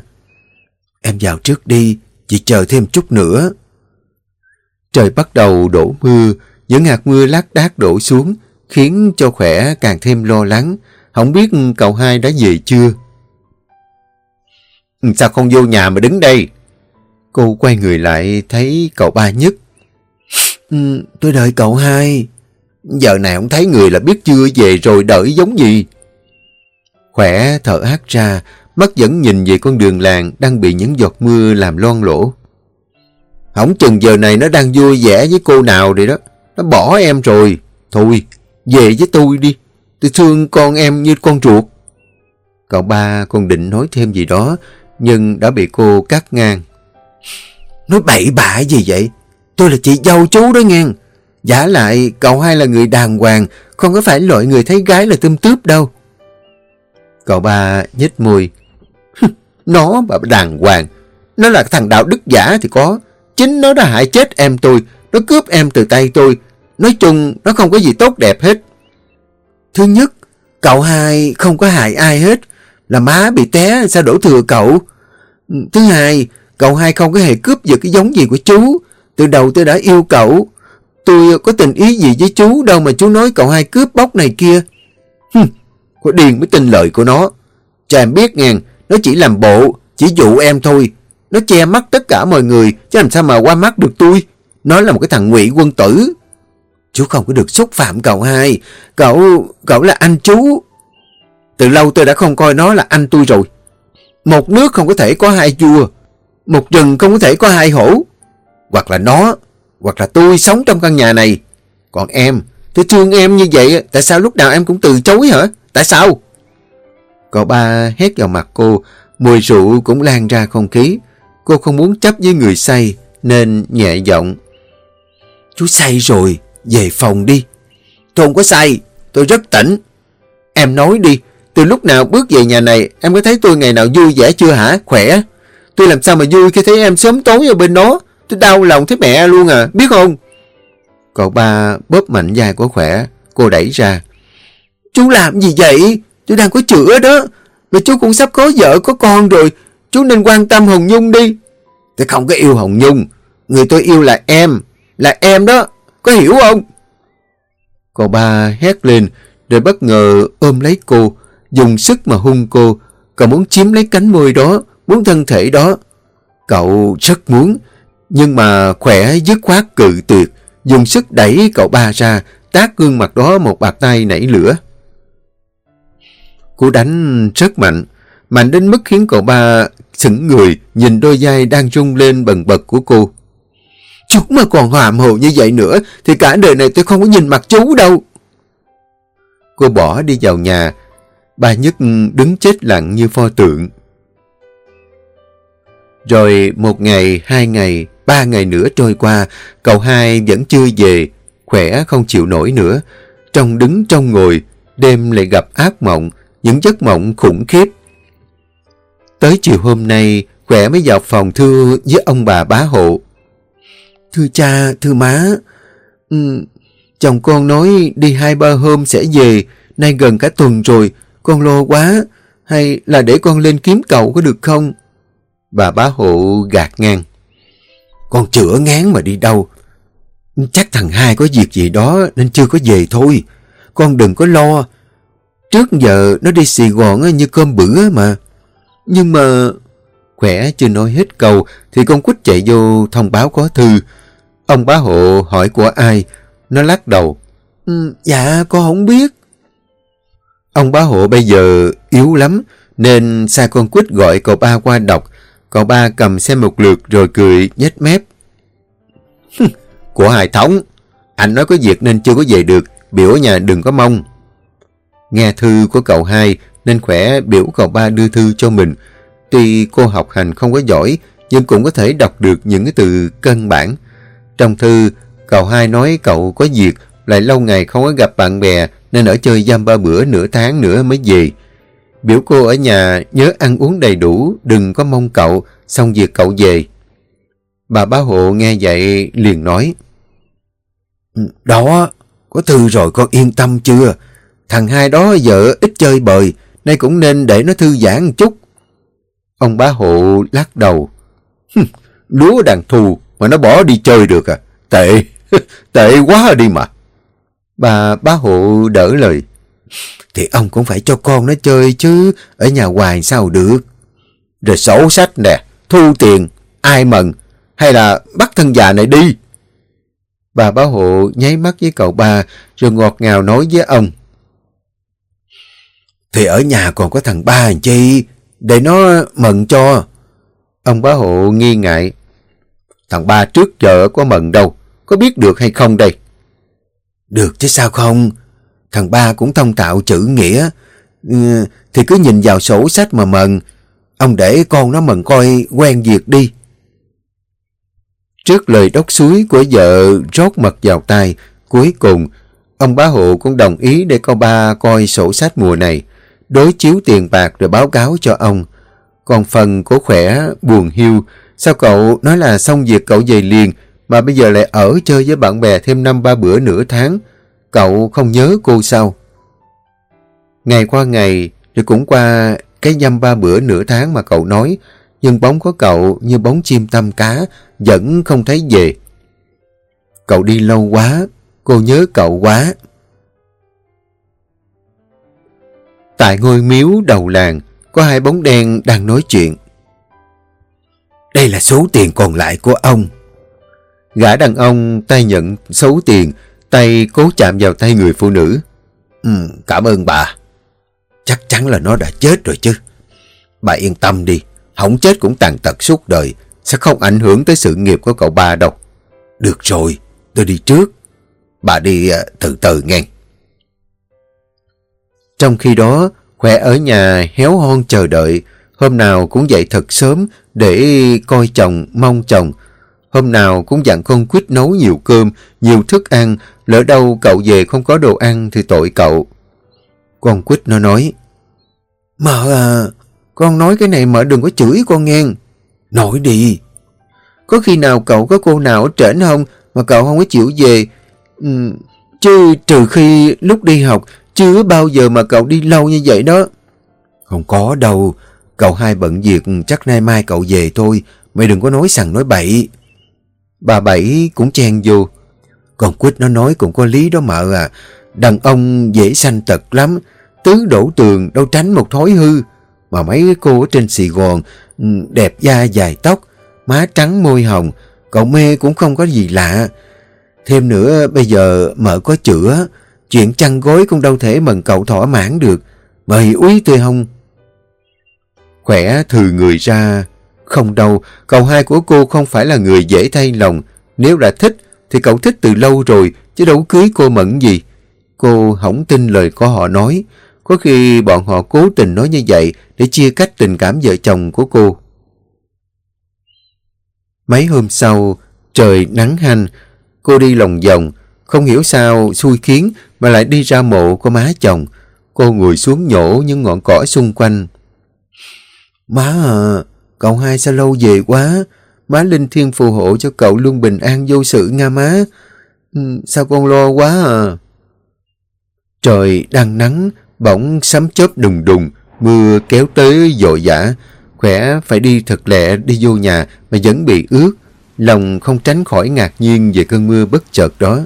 Em vào trước đi, chị chờ thêm chút nữa. Trời bắt đầu đổ mưa, những hạt mưa lác đác đổ xuống, khiến cho khỏe càng thêm lo lắng. Không biết cậu hai đã về chưa? Ừ, sao không vô nhà mà đứng đây? Cô quay người lại thấy cậu ba nhất. Ừ, tôi đợi cậu hai. Giờ này không thấy người là biết chưa về rồi đợi giống gì. Khỏe thở hát ra, mắt vẫn nhìn về con đường làng đang bị những giọt mưa làm loan lỗ. Không chừng giờ này nó đang vui vẻ với cô nào rồi đó. Nó bỏ em rồi. Thôi, về với tôi đi. Tôi thương con em như con ruột. Cậu ba còn định nói thêm gì đó, nhưng đã bị cô cắt ngang. Nói bậy bạ gì vậy? Tôi là chị dâu chú đó nghe. Giả lại, cậu hai là người đàng hoàng, không có phải loại người thấy gái là tươm tướp đâu. Cậu ba nhếch môi. Nó và đàng hoàng. Nó là thằng đạo đức giả thì có. Chính nó đã hại chết em tôi. Nó cướp em từ tay tôi. Nói chung, nó không có gì tốt đẹp hết. Thứ nhất, cậu hai không có hại ai hết. Là má bị té sao đổ thừa cậu. Thứ hai, cậu hai không có hề cướp giật cái giống gì của chú. Từ đầu tôi đã yêu cậu. Tôi có tình ý gì với chú đâu mà chú nói cậu hai cướp bóc này kia. Hừm, có điên mới tin lời của nó. Cho em biết ngàn, nó chỉ làm bộ, chỉ dụ em thôi. Nó che mắt tất cả mọi người, chứ làm sao mà qua mắt được tôi. Nó là một cái thằng ngụy quân tử. Chú không có được xúc phạm cậu hai. Cậu, cậu là anh chú. Từ lâu tôi đã không coi nó là anh tôi rồi. Một nước không có thể có hai vua. Một rừng không có thể có hai hổ. Hoặc là nó, hoặc là tôi sống trong căn nhà này. Còn em, tôi thương em như vậy, tại sao lúc nào em cũng từ chối hả? Tại sao? Cậu ba hét vào mặt cô, mùi rượu cũng lan ra không khí. Cô không muốn chấp với người say, nên nhẹ giọng. Chú say rồi, về phòng đi. Tôi không có say, tôi rất tỉnh. Em nói đi, từ lúc nào bước về nhà này, em có thấy tôi ngày nào vui vẻ chưa hả? Khỏe. Tôi làm sao mà vui khi thấy em sớm tối ở bên đó. Tôi đau lòng thấy mẹ luôn à, biết không? Cậu ba bóp mạnh vai của khỏe, cô đẩy ra. Chú làm gì vậy? Tôi đang có chữa đó. Mà chú cũng sắp có vợ, có con rồi. Chú nên quan tâm Hồng Nhung đi. Tôi không có yêu Hồng Nhung. Người tôi yêu là em. Là em đó. Có hiểu không? Cậu ba hét lên, rồi bất ngờ ôm lấy cô. Dùng sức mà hung cô. Cậu muốn chiếm lấy cánh môi đó. Muốn thân thể đó. Cậu rất muốn. Nhưng mà khỏe dứt khoát cự tuyệt. Dùng sức đẩy cậu ba ra. Tát gương mặt đó một bạc tay nảy lửa cú đánh rất mạnh, mạnh đến mức khiến cậu ba sững người nhìn đôi vai đang rung lên bần bật của cô. Chú mà còn hoàm hồ như vậy nữa thì cả đời này tôi không có nhìn mặt chú đâu. Cô bỏ đi vào nhà, bà Nhất đứng chết lặng như pho tượng. Rồi một ngày, hai ngày, ba ngày nữa trôi qua, cậu hai vẫn chưa về, khỏe không chịu nổi nữa. Trong đứng trong ngồi, đêm lại gặp ác mộng, những giấc mộng khủng khiếp. Tới chiều hôm nay, khỏe mới vào phòng thư với ông bà bá hộ. Thưa cha, thưa má, ừ, chồng con nói đi hai ba hôm sẽ về, nay gần cả tuần rồi, con lo quá, hay là để con lên kiếm cậu có được không? Bà bá hộ gạt ngang. Con chữa ngán mà đi đâu. Chắc thằng hai có việc gì đó nên chưa có về thôi. Con đừng có lo, Trước giờ nó đi Sài Gòn như cơm bữa mà. Nhưng mà... Khỏe chưa nói hết câu thì con quýt chạy vô thông báo có thư. Ông bá hộ hỏi của ai? Nó lắc đầu. Ừ, dạ, con không biết. Ông bá hộ bây giờ yếu lắm, nên sai con quýt gọi cậu ba qua đọc. Cậu ba cầm xem một lượt rồi cười nhếch mép. của Hải Thống, anh nói có việc nên chưa có về được, biểu ở nhà đừng có mong. Nghe thư của cậu hai nên khỏe biểu cậu ba đưa thư cho mình. Tuy cô học hành không có giỏi, nhưng cũng có thể đọc được những cái từ căn bản. Trong thư, cậu hai nói cậu có việc, lại lâu ngày không có gặp bạn bè, nên ở chơi giam ba bữa nửa tháng nữa mới về. Biểu cô ở nhà nhớ ăn uống đầy đủ, đừng có mong cậu, xong việc cậu về. Bà bá hộ nghe vậy liền nói. Ừ, đó, có thư rồi con yên tâm chưa? Thằng hai đó vợ ít chơi bời, nay cũng nên để nó thư giãn chút. Ông bá hộ lắc đầu. Lúa đàn thù mà nó bỏ đi chơi được à? Tệ, tệ quá đi mà. Bà bá hộ đỡ lời. Thì ông cũng phải cho con nó chơi chứ, ở nhà hoài sao được. Rồi sổ sách nè, thu tiền, ai mần, hay là bắt thân già này đi. Bà bá hộ nháy mắt với cậu ba, rồi ngọt ngào nói với ông. Thì ở nhà còn có thằng ba làm chi, để nó mận cho. Ông bá hộ nghi ngại. Thằng ba trước giờ có mận đâu, có biết được hay không đây? Được chứ sao không? Thằng ba cũng thông tạo chữ nghĩa. Ừ, thì cứ nhìn vào sổ sách mà mận Ông để con nó mận coi quen việc đi. Trước lời đốc suối của vợ rót mật vào tay, cuối cùng, ông bá hộ cũng đồng ý để con ba coi sổ sách mùa này, đối chiếu tiền bạc rồi báo cáo cho ông. Còn phần của khỏe, buồn hiu, sao cậu nói là xong việc cậu về liền, mà bây giờ lại ở chơi với bạn bè thêm năm ba bữa nửa tháng, cậu không nhớ cô sao? Ngày qua ngày, rồi cũng qua cái dăm ba bữa nửa tháng mà cậu nói, nhưng bóng của cậu như bóng chim tam cá, vẫn không thấy về. Cậu đi lâu quá, cô nhớ cậu quá. Tại ngôi miếu đầu làng, có hai bóng đen đang nói chuyện. Đây là số tiền còn lại của ông. Gã đàn ông tay nhận số tiền, tay cố chạm vào tay người phụ nữ. Ừ, cảm ơn bà. Chắc chắn là nó đã chết rồi chứ. Bà yên tâm đi, không chết cũng tàn tật suốt đời, sẽ không ảnh hưởng tới sự nghiệp của cậu ba đâu. Được rồi, tôi đi trước. Bà đi ờ, từ từ nghe. Trong khi đó, khỏe ở nhà héo hon chờ đợi, hôm nào cũng dậy thật sớm để coi chồng, mong chồng. Hôm nào cũng dặn con quýt nấu nhiều cơm, nhiều thức ăn, lỡ đâu cậu về không có đồ ăn thì tội cậu. Con quýt nó nói, Mợ à, con nói cái này mợ đừng có chửi con nghe. Nói đi. Có khi nào cậu có cô nào ở trển không mà cậu không có chịu về? Ừ, chứ trừ khi lúc đi học chưa bao giờ mà cậu đi lâu như vậy đó. Không có đâu. Cậu hai bận việc chắc nay mai cậu về thôi. Mày đừng có nói sằng nói bậy. Bà Bảy cũng chen vô. Còn Quýt nó nói cũng có lý đó mợ à. Đàn ông dễ sanh tật lắm. Tứ đổ tường đâu tránh một thói hư. Mà mấy cô ở trên Sài Gòn ừ, đẹp da dài tóc, má trắng môi hồng, cậu mê cũng không có gì lạ. Thêm nữa bây giờ mợ có chữa, chuyện chăn gối cũng đâu thể mần cậu thỏa mãn được. Mời úy tươi không? Khỏe thừ người ra. Không đâu, cậu hai của cô không phải là người dễ thay lòng. Nếu đã thích, thì cậu thích từ lâu rồi, chứ đâu cưới cô mẫn gì. Cô không tin lời của họ nói. Có khi bọn họ cố tình nói như vậy để chia cách tình cảm vợ chồng của cô. Mấy hôm sau, trời nắng hanh, cô đi lòng vòng, không hiểu sao xui khiến mà lại đi ra mộ của má chồng. Cô ngồi xuống nhổ những ngọn cỏ xung quanh. Má à, cậu hai sao lâu về quá, má linh thiên phù hộ cho cậu luôn bình an vô sự nha má. Ừ, sao con lo quá à? Trời đang nắng, bỗng sấm chớp đùng đùng, mưa kéo tới dội dã khỏe phải đi thật lẹ đi vô nhà mà vẫn bị ướt, lòng không tránh khỏi ngạc nhiên về cơn mưa bất chợt đó.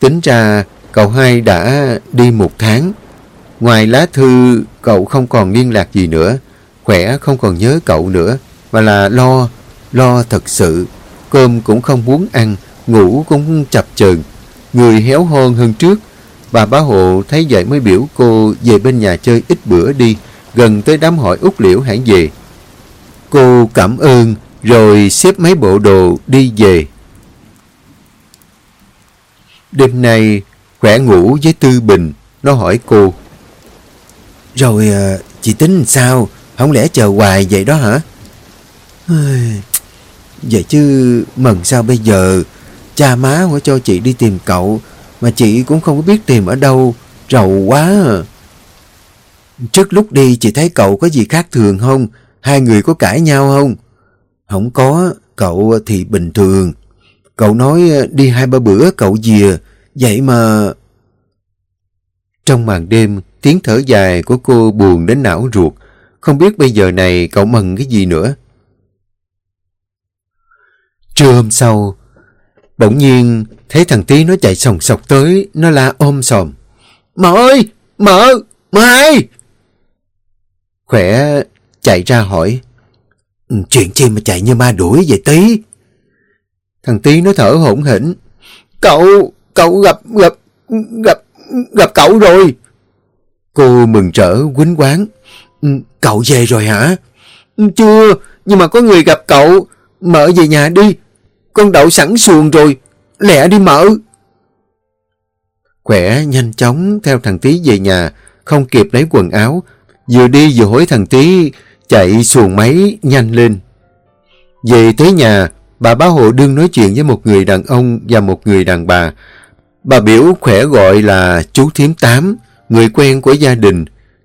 Tính ra cậu hai đã đi một tháng, ngoài lá thư cậu không còn liên lạc gì nữa, khỏe không còn nhớ cậu nữa, mà là lo, lo thật sự. cơm cũng không muốn ăn, ngủ cũng chập chờn người héo hon hơn trước. Bà bá hộ thấy vậy mới biểu cô về bên nhà chơi ít bữa đi, gần tới đám hỏi út liễu hãng về. Cô cảm ơn, rồi xếp mấy bộ đồ đi về. Đêm nay, khỏe ngủ với Tư Bình, nó hỏi cô. Rồi à, chị tính sao? Không lẽ chờ hoài vậy đó hả? Vậy chứ mần sao bây giờ? Cha má không có cho chị đi tìm cậu, mà chị cũng không có biết tìm ở đâu. Rầu quá à. Trước lúc đi chị thấy cậu có gì khác thường không? Hai người có cãi nhau không? Không có, cậu thì bình thường. Cậu nói ờ, đi hai ba bữa cậu dìa, vậy mà... Trong màn đêm, tiếng thở dài của cô buồn đến não ruột. Không biết bây giờ này cậu mừng cái gì nữa. Trưa hôm sau, bỗng nhiên thấy thằng Tí nó chạy sòng sọc tới, nó la ôm sòm. Mợ ơi! Mợ! Mợ! Khỏe chạy ra hỏi. Ừ, chuyện chi mà chạy như ma đuổi vậy Tí? Thằng Tí nó thở hổn hỉnh. Cậu! Cậu gặp... gặp... gặp... gặp cậu rồi! Cô mừng rỡ quýnh quán. Ừ, cậu về rồi hả? Chưa, nhưng mà có người gặp cậu. Mở về nhà đi. Con đậu sẵn xuồng rồi. Lẹ đi mở. Khỏe nhanh chóng theo thằng Tí về nhà, không kịp lấy quần áo. Vừa đi vừa hối thằng Tí chạy xuồng máy nhanh lên. Về tới nhà, bà bá hộ đương nói chuyện với một người đàn ông và một người đàn bà. Bà biểu khỏe gọi là chú Thiếm Tám, người quen của gia đình.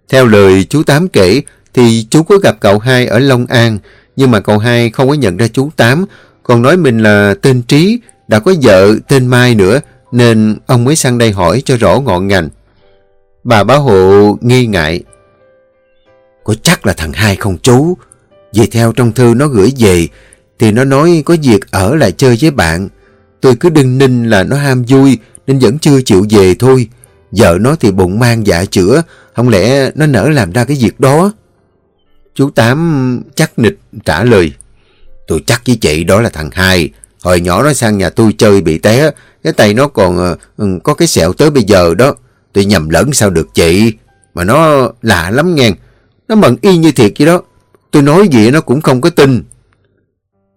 Theo lời chú Tám kể, thì chú có gặp cậu hai ở Long An, nhưng mà cậu hai không có nhận ra chú Tám, còn nói mình là tên Trí, đã có vợ tên Mai nữa, nên ông mới sang đây hỏi cho rõ ngọn ngành. Bà bá hộ nghi ngại. Có chắc là thằng hai không chú? Vì theo trong thư nó gửi về, thì nó nói có việc ở lại chơi với bạn. Tôi cứ đừng ninh là nó ham vui, nên vẫn chưa chịu về thôi. Vợ nó thì bụng mang dạ chữa, không lẽ nó nỡ làm ra cái việc đó? Chú Tám chắc nịch trả lời. Tôi chắc với chị đó là thằng hai. Hồi nhỏ nó sang nhà tôi chơi bị té, cái tay nó còn uh, có cái sẹo tới bây giờ đó. Tôi nhầm lẫn sao được chị. Mà nó lạ lắm nghe. Nó mận y như thiệt vậy đó. Tôi nói gì nó cũng không có tin.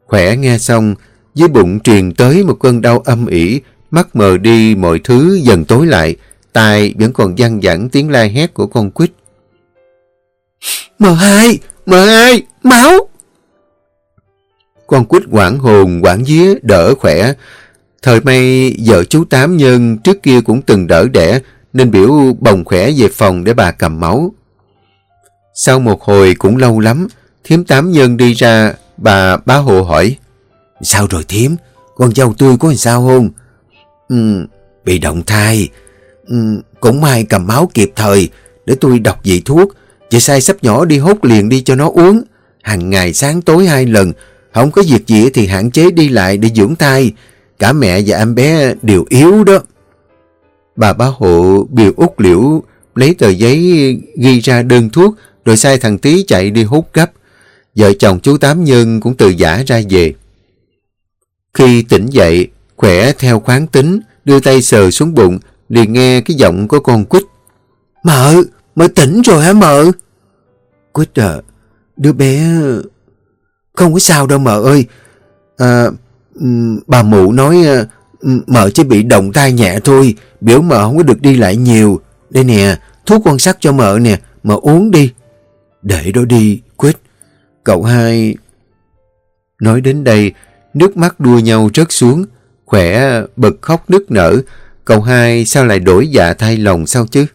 Khỏe nghe xong, dưới bụng truyền tới một cơn đau âm ỉ, mắt mờ đi mọi thứ dần tối lại, tai vẫn còn văng vẳng tiếng la hét của con quýt. Mờ hai! Mờ hai! Máu! Con quýt quảng hồn quảng vía đỡ khỏe. Thời may vợ chú Tám Nhân trước kia cũng từng đỡ đẻ nên biểu bồng khỏe về phòng để bà cầm máu. Sau một hồi cũng lâu lắm, thiếm Tám Nhân đi ra, bà bá hộ hỏi. Sao rồi thiếm? Con dâu tôi có sao không? Ừ, bị động thai. Ừ, cũng may cầm máu kịp thời để tôi đọc vị thuốc. Chị sai sắp nhỏ đi hốt liền đi cho nó uống. Hàng ngày sáng tối hai lần không có việc gì thì hạn chế đi lại để dưỡng thai. Cả mẹ và em bé đều yếu đó. Bà bá hộ biểu út liễu lấy tờ giấy ghi ra đơn thuốc rồi sai thằng tí chạy đi hút gấp. Vợ chồng chú Tám Nhân cũng từ giả ra về. Khi tỉnh dậy, khỏe theo khoáng tính, đưa tay sờ xuống bụng, liền nghe cái giọng của con quýt. Mợ, mợ tỉnh rồi hả mợ? Quýt à, đứa bé không có sao đâu mợ ơi. À, bà mụ nói à, mợ chỉ bị động tay nhẹ thôi. Biểu mợ không có được đi lại nhiều. Đây nè, thuốc quan sát cho mợ nè. Mợ uống đi. Để đó đi, Quyết. Cậu hai... Nói đến đây, nước mắt đua nhau rớt xuống. Khỏe bật khóc nức nở. Cậu hai sao lại đổi dạ thay lòng sao chứ?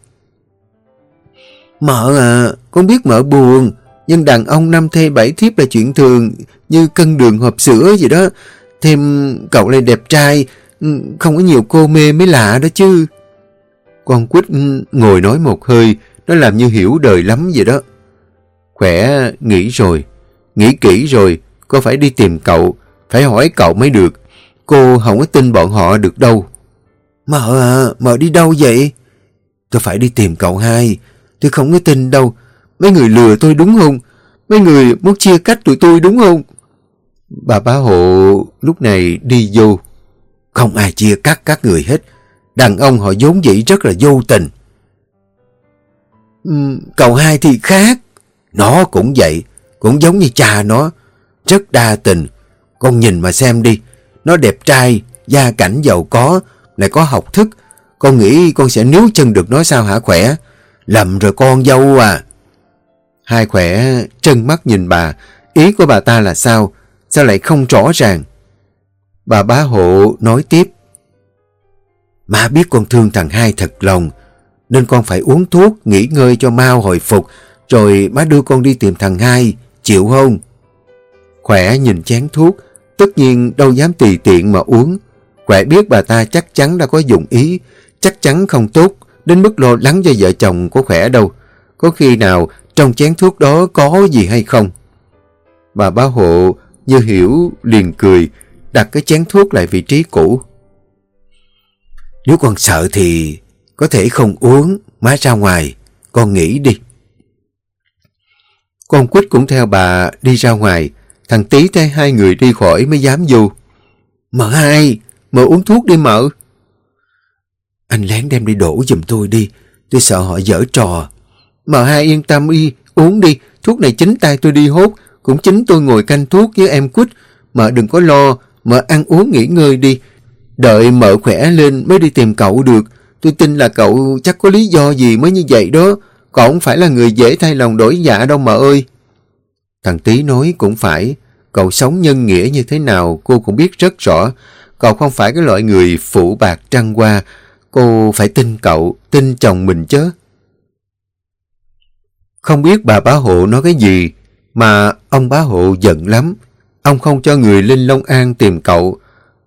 Mợ à, con biết mợ buồn. Nhưng đàn ông năm thê bảy thiếp là chuyện thường, như cân đường hộp sữa gì đó. Thêm cậu lại đẹp trai, không có nhiều cô mê mới lạ đó chứ. Con quýt ngồi nói một hơi, nó làm như hiểu đời lắm vậy đó. Khỏe nghĩ rồi, nghĩ kỹ rồi, có phải đi tìm cậu, phải hỏi cậu mới được. Cô không có tin bọn họ được đâu. Mợ à, mợ đi đâu vậy? Tôi phải đi tìm cậu hai, tôi không có tin đâu. Mấy người lừa tôi đúng không? Mấy người muốn chia cách tụi tôi đúng không? Bà bá hộ lúc này đi vô. Không ai chia cắt các người hết. Đàn ông họ vốn dĩ rất là vô tình. Ừ, cậu hai thì khác. Nó cũng vậy. Cũng giống như cha nó. Rất đa tình. Con nhìn mà xem đi. Nó đẹp trai, gia cảnh giàu có, lại có học thức. Con nghĩ con sẽ níu chân được nó sao hả khỏe? Lầm rồi con dâu à. Hai khỏe trân mắt nhìn bà. Ý của bà ta là sao? Sao lại không rõ ràng? Bà bá hộ nói tiếp. Má biết con thương thằng hai thật lòng, nên con phải uống thuốc, nghỉ ngơi cho mau hồi phục, rồi má đưa con đi tìm thằng hai, chịu không? Khỏe nhìn chén thuốc, tất nhiên đâu dám tùy tiện mà uống. Khỏe biết bà ta chắc chắn đã có dụng ý, chắc chắn không tốt, đến mức lo lắng cho vợ chồng của Khỏe đâu. Có khi nào trong chén thuốc đó có gì hay không? Bà bá hộ như hiểu liền cười, đặt cái chén thuốc lại vị trí cũ. Nếu con sợ thì có thể không uống, má ra ngoài, con nghĩ đi. Con quýt cũng theo bà đi ra ngoài, thằng tí thấy hai người đi khỏi mới dám vô. Mợ hai, mợ uống thuốc đi mợ. Anh lén đem đi đổ giùm tôi đi, tôi sợ họ dở trò. Mợ hai yên tâm y, uống đi, thuốc này chính tay tôi đi hốt, cũng chính tôi ngồi canh thuốc với em quýt. Mợ đừng có lo, mợ ăn uống nghỉ ngơi đi, Đợi mợ khỏe lên mới đi tìm cậu được. Tôi tin là cậu chắc có lý do gì mới như vậy đó. Cậu không phải là người dễ thay lòng đổi dạ đâu mợ ơi. Thằng Tý nói cũng phải. Cậu sống nhân nghĩa như thế nào cô cũng biết rất rõ. Cậu không phải cái loại người phụ bạc trăng qua. Cô phải tin cậu, tin chồng mình chứ. Không biết bà bá hộ nói cái gì mà ông bá hộ giận lắm. Ông không cho người lên Long An tìm cậu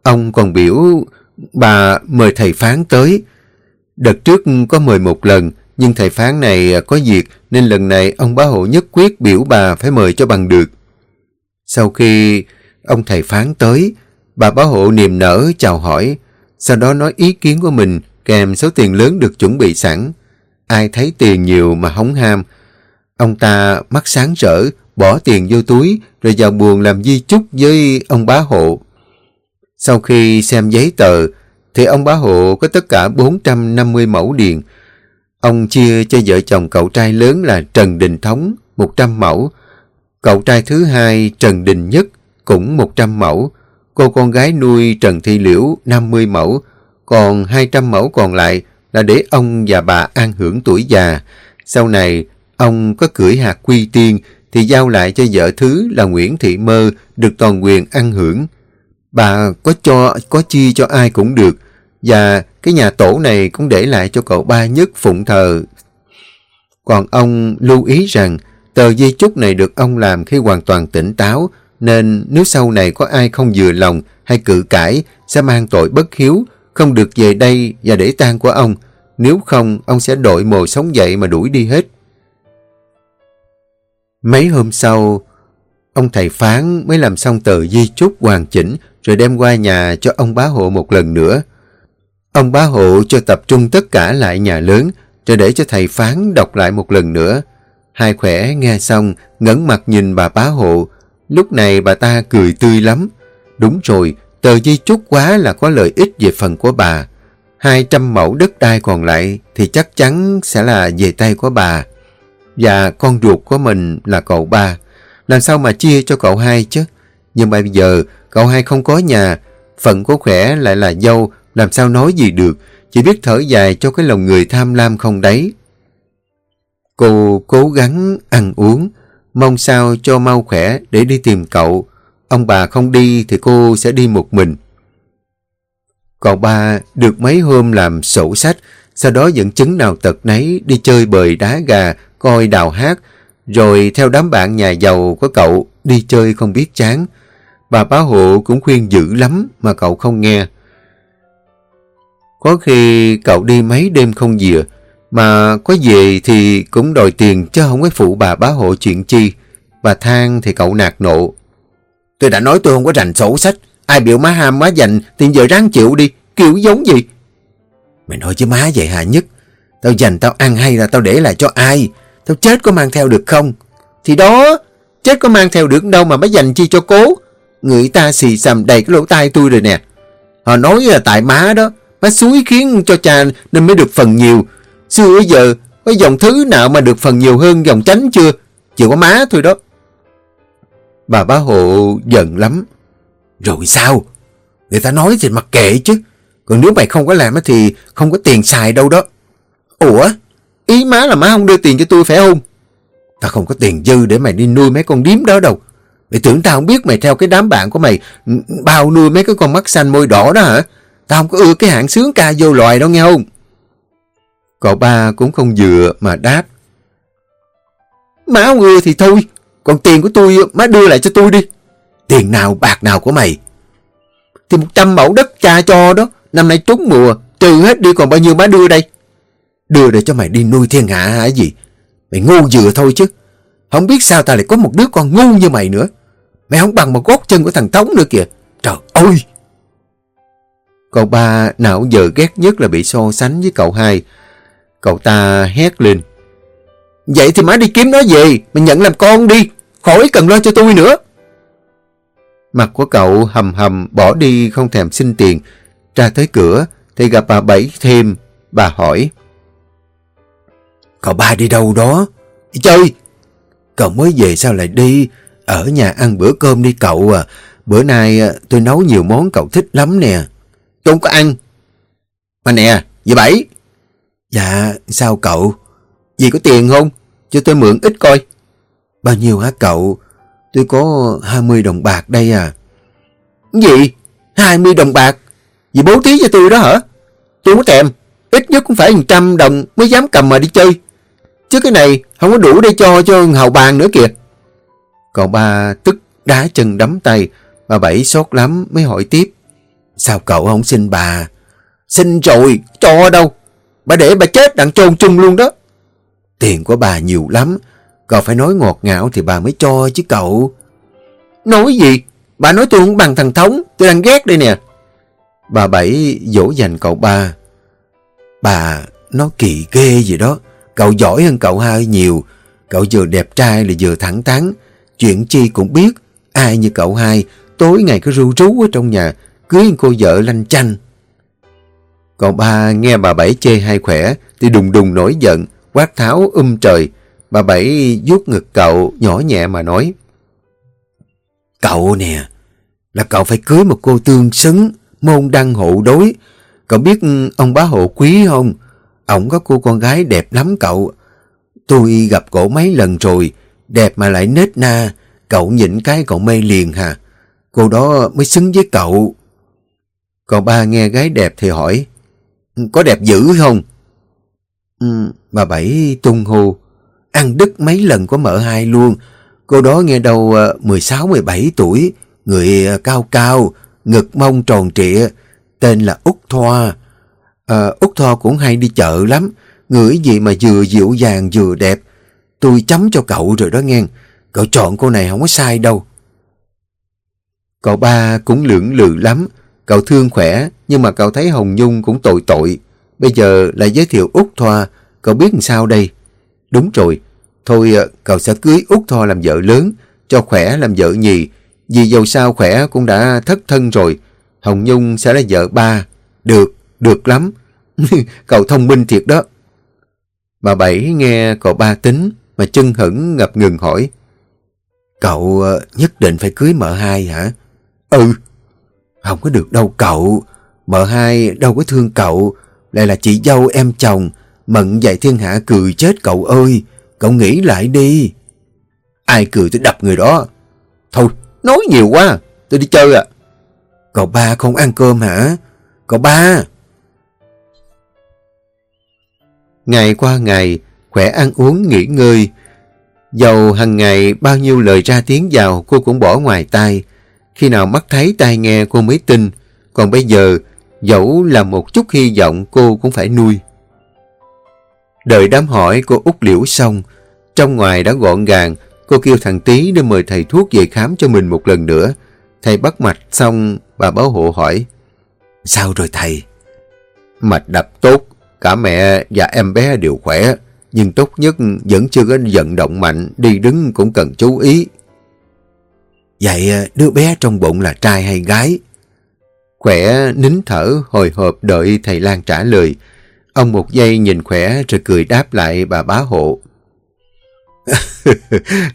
Ông còn biểu bà mời thầy phán tới. Đợt trước có mời một lần, nhưng thầy phán này có việc nên lần này ông bá hộ nhất quyết biểu bà phải mời cho bằng được. Sau khi ông thầy phán tới, bà bá hộ niềm nở chào hỏi, sau đó nói ý kiến của mình kèm số tiền lớn được chuẩn bị sẵn. Ai thấy tiền nhiều mà hóng ham. Ông ta mắt sáng rỡ, bỏ tiền vô túi rồi vào buồn làm di chúc với ông bá hộ. Sau khi xem giấy tờ, thì ông bá hộ có tất cả 450 mẫu điền. Ông chia cho vợ chồng cậu trai lớn là Trần Đình Thống 100 mẫu, cậu trai thứ hai Trần Đình Nhất cũng 100 mẫu, cô con gái nuôi Trần Thi Liễu 50 mẫu, còn 200 mẫu còn lại là để ông và bà an hưởng tuổi già. Sau này, ông có cưỡi hạt quy tiên thì giao lại cho vợ thứ là Nguyễn Thị Mơ được toàn quyền ăn hưởng. Bà có cho, có chi cho ai cũng được. Và cái nhà tổ này cũng để lại cho cậu ba nhất phụng thờ. Còn ông lưu ý rằng tờ di chúc này được ông làm khi hoàn toàn tỉnh táo, nên nếu sau này có ai không vừa lòng hay cự cãi sẽ mang tội bất hiếu, không được về đây và để tang của ông. Nếu không, ông sẽ đội mồ sống dậy mà đuổi đi hết. Mấy hôm sau, ông thầy phán mới làm xong tờ di chúc hoàn chỉnh rồi đem qua nhà cho ông bá hộ một lần nữa. Ông bá hộ cho tập trung tất cả lại nhà lớn, rồi để cho thầy phán đọc lại một lần nữa. Hai khỏe nghe xong, ngấn mặt nhìn bà bá hộ. Lúc này bà ta cười tươi lắm. Đúng rồi, tờ di chúc quá là có lợi ích về phần của bà. 200 mẫu đất đai còn lại thì chắc chắn sẽ là về tay của bà. Và con ruột của mình là cậu ba. Làm sao mà chia cho cậu hai chứ? Nhưng bây giờ Cậu hai không có nhà, phận của khỏe lại là dâu, làm sao nói gì được, chỉ biết thở dài cho cái lòng người tham lam không đấy. Cô cố gắng ăn uống, mong sao cho mau khỏe để đi tìm cậu. Ông bà không đi thì cô sẽ đi một mình. Còn ba được mấy hôm làm sổ sách, sau đó dẫn chứng nào tật nấy đi chơi bời đá gà, coi đào hát, rồi theo đám bạn nhà giàu của cậu đi chơi không biết chán. Bà bá hộ cũng khuyên dữ lắm mà cậu không nghe. Có khi cậu đi mấy đêm không dìa mà có về thì cũng đòi tiền chứ không có phụ bà bá hộ chuyện chi. Bà than thì cậu nạt nộ. Tôi đã nói tôi không có rành sổ sách. Ai biểu má ham má dành thì giờ ráng chịu đi. Kiểu giống gì? Mày nói chứ má vậy hả nhất. Tao dành tao ăn hay là tao để lại cho ai? Tao chết có mang theo được không? Thì đó, chết có mang theo được đâu mà má dành chi cho cố. Người ta xì xầm đầy cái lỗ tai tôi rồi nè. Họ nói là tại má đó, má suối khiến cho cha nên mới được phần nhiều. Xưa giờ, có dòng thứ nào mà được phần nhiều hơn dòng tránh chưa? Chỉ có má thôi đó. Bà bá hộ giận lắm. Rồi sao? Người ta nói thì mặc kệ chứ. Còn nếu mày không có làm thì không có tiền xài đâu đó. Ủa? Ý má là má không đưa tiền cho tôi phải không? Tao không có tiền dư để mày đi nuôi mấy con điếm đó đâu. Mày tưởng tao không biết mày theo cái đám bạn của mày bao nuôi mấy cái con mắt xanh môi đỏ đó hả? Tao không có ưa cái hạng sướng ca vô loài đâu nghe không? Cậu ba cũng không dựa mà đáp. Má không ưa thì thôi. Còn tiền của tôi, má đưa lại cho tôi đi. Tiền nào bạc nào của mày? Thì một trăm mẫu đất cha cho đó. Năm nay trúng mùa. Trừ hết đi còn bao nhiêu má đưa đây? Đưa để cho mày đi nuôi thiên hạ hả gì? Mày ngu dừa thôi chứ. Không biết sao ta lại có một đứa con ngu như mày nữa. Mày không bằng một gót chân của thằng Tống nữa kìa. Cậu ba não giờ ghét nhất là bị so sánh với cậu hai. Cậu ta hét lên. Vậy thì má đi kiếm nó về, mình nhận làm con đi, khỏi cần lo cho tôi nữa. Mặt của cậu hầm hầm bỏ đi không thèm xin tiền. Ra tới cửa thì gặp bà Bảy thêm, bà hỏi. Cậu ba đi đâu đó? Đi chơi. Cậu mới về sao lại đi? Ở nhà ăn bữa cơm đi cậu à. Bữa nay à, tôi nấu nhiều món cậu thích lắm nè. Tôi không có ăn. Mà nè, dì Bảy. Dạ, sao cậu? Dì có tiền không? Cho tôi mượn ít coi. Bao nhiêu hả cậu? Tôi có 20 đồng bạc đây à. Gì? 20 đồng bạc? Dì bố tí cho tôi đó hả? Tôi không có thèm. Ít nhất cũng phải 100 đồng mới dám cầm mà đi chơi. Chứ cái này không có đủ để cho cho hào bàn nữa kìa. Cậu ba tức đá chân đấm tay. Bà Bảy sốt lắm mới hỏi tiếp. Sao cậu không xin bà? Xin rồi, cho đâu? Bà để bà chết đặng chôn chung luôn đó. Tiền của bà nhiều lắm. Cậu phải nói ngọt ngào thì bà mới cho chứ cậu. Nói gì? Bà nói tôi không bằng thằng Thống. Tôi đang ghét đây nè. Bà Bảy dỗ dành cậu ba. Bà, nó kỳ ghê gì đó. Cậu giỏi hơn cậu hai nhiều. Cậu vừa đẹp trai là vừa thẳng thắn. Chuyện chi cũng biết. Ai như cậu hai, tối ngày cứ ru rú ở trong nhà, cưới cô vợ lanh chanh. Còn ba nghe bà Bảy chê hay khỏe, thì đùng đùng nổi giận, quát tháo um trời. Bà Bảy vuốt ngực cậu, nhỏ nhẹ mà nói. Cậu nè, là cậu phải cưới một cô tương xứng, môn đăng hộ đối. Cậu biết ông bá hộ quý không? Ông có cô con gái đẹp lắm cậu. Tôi gặp cổ mấy lần rồi, đẹp mà lại nết na. Cậu nhìn cái cậu mê liền hà. Cô đó mới xứng với cậu. Còn ba nghe gái đẹp thì hỏi, có đẹp dữ không? Ừ, bà Bảy tung hô, ăn đứt mấy lần có mợ hai luôn. Cô đó nghe đâu ờ, 16-17 tuổi, người ờ, cao cao, ngực mông tròn trịa, tên là Úc Thoa. À, Úc Thoa cũng hay đi chợ lắm, người gì mà vừa dịu dàng vừa đẹp. Tôi chấm cho cậu rồi đó nghe, cậu chọn cô này không có sai đâu. Cậu ba cũng lưỡng lự lắm, cậu thương khỏe, nhưng mà cậu thấy Hồng Nhung cũng tội tội. Bây giờ lại giới thiệu Úc Thoa, cậu biết làm sao đây? Đúng rồi, thôi ờ, cậu sẽ cưới Úc Thoa làm vợ lớn, cho khỏe làm vợ nhì. Vì dầu sao khỏe cũng đã thất thân rồi, Hồng Nhung sẽ là vợ ba. Được, được lắm. cậu thông minh thiệt đó. Bà Bảy nghe cậu ba tính, mà chân hững ngập ngừng hỏi. Cậu ờ, nhất định phải cưới mợ hai hả? Ừ. Không có được đâu cậu. Mợ hai đâu có thương cậu. Lại là chị dâu em chồng. Mận dạy thiên hạ cười chết cậu ơi. Cậu nghĩ lại đi. Ai cười tôi đập người đó. Thôi, nói nhiều quá. Tôi đi chơi à. Cậu ba không ăn cơm hả? Cậu ba. Ngày qua ngày, khỏe ăn uống nghỉ ngơi. Dầu hàng ngày bao nhiêu lời ra tiếng vào cô cũng bỏ ngoài tai. Khi nào mắt thấy tai nghe cô mới tin. Còn bây giờ, dẫu là một chút hy vọng cô cũng phải nuôi. Đợi đám hỏi cô út liễu xong. Trong ngoài đã gọn gàng, cô kêu thằng Tý để mời thầy thuốc về khám cho mình một lần nữa. Thầy bắt mạch xong, bà báo hộ hỏi. Sao rồi thầy? Mạch đập tốt, cả mẹ và em bé đều khỏe. Nhưng tốt nhất vẫn chưa có vận động mạnh, đi đứng cũng cần chú ý. Vậy à, đứa bé trong bụng là trai hay gái? Khỏe nín thở hồi hộp đợi thầy Lan trả lời. Ông một giây nhìn khỏe rồi cười đáp lại bà bá hộ.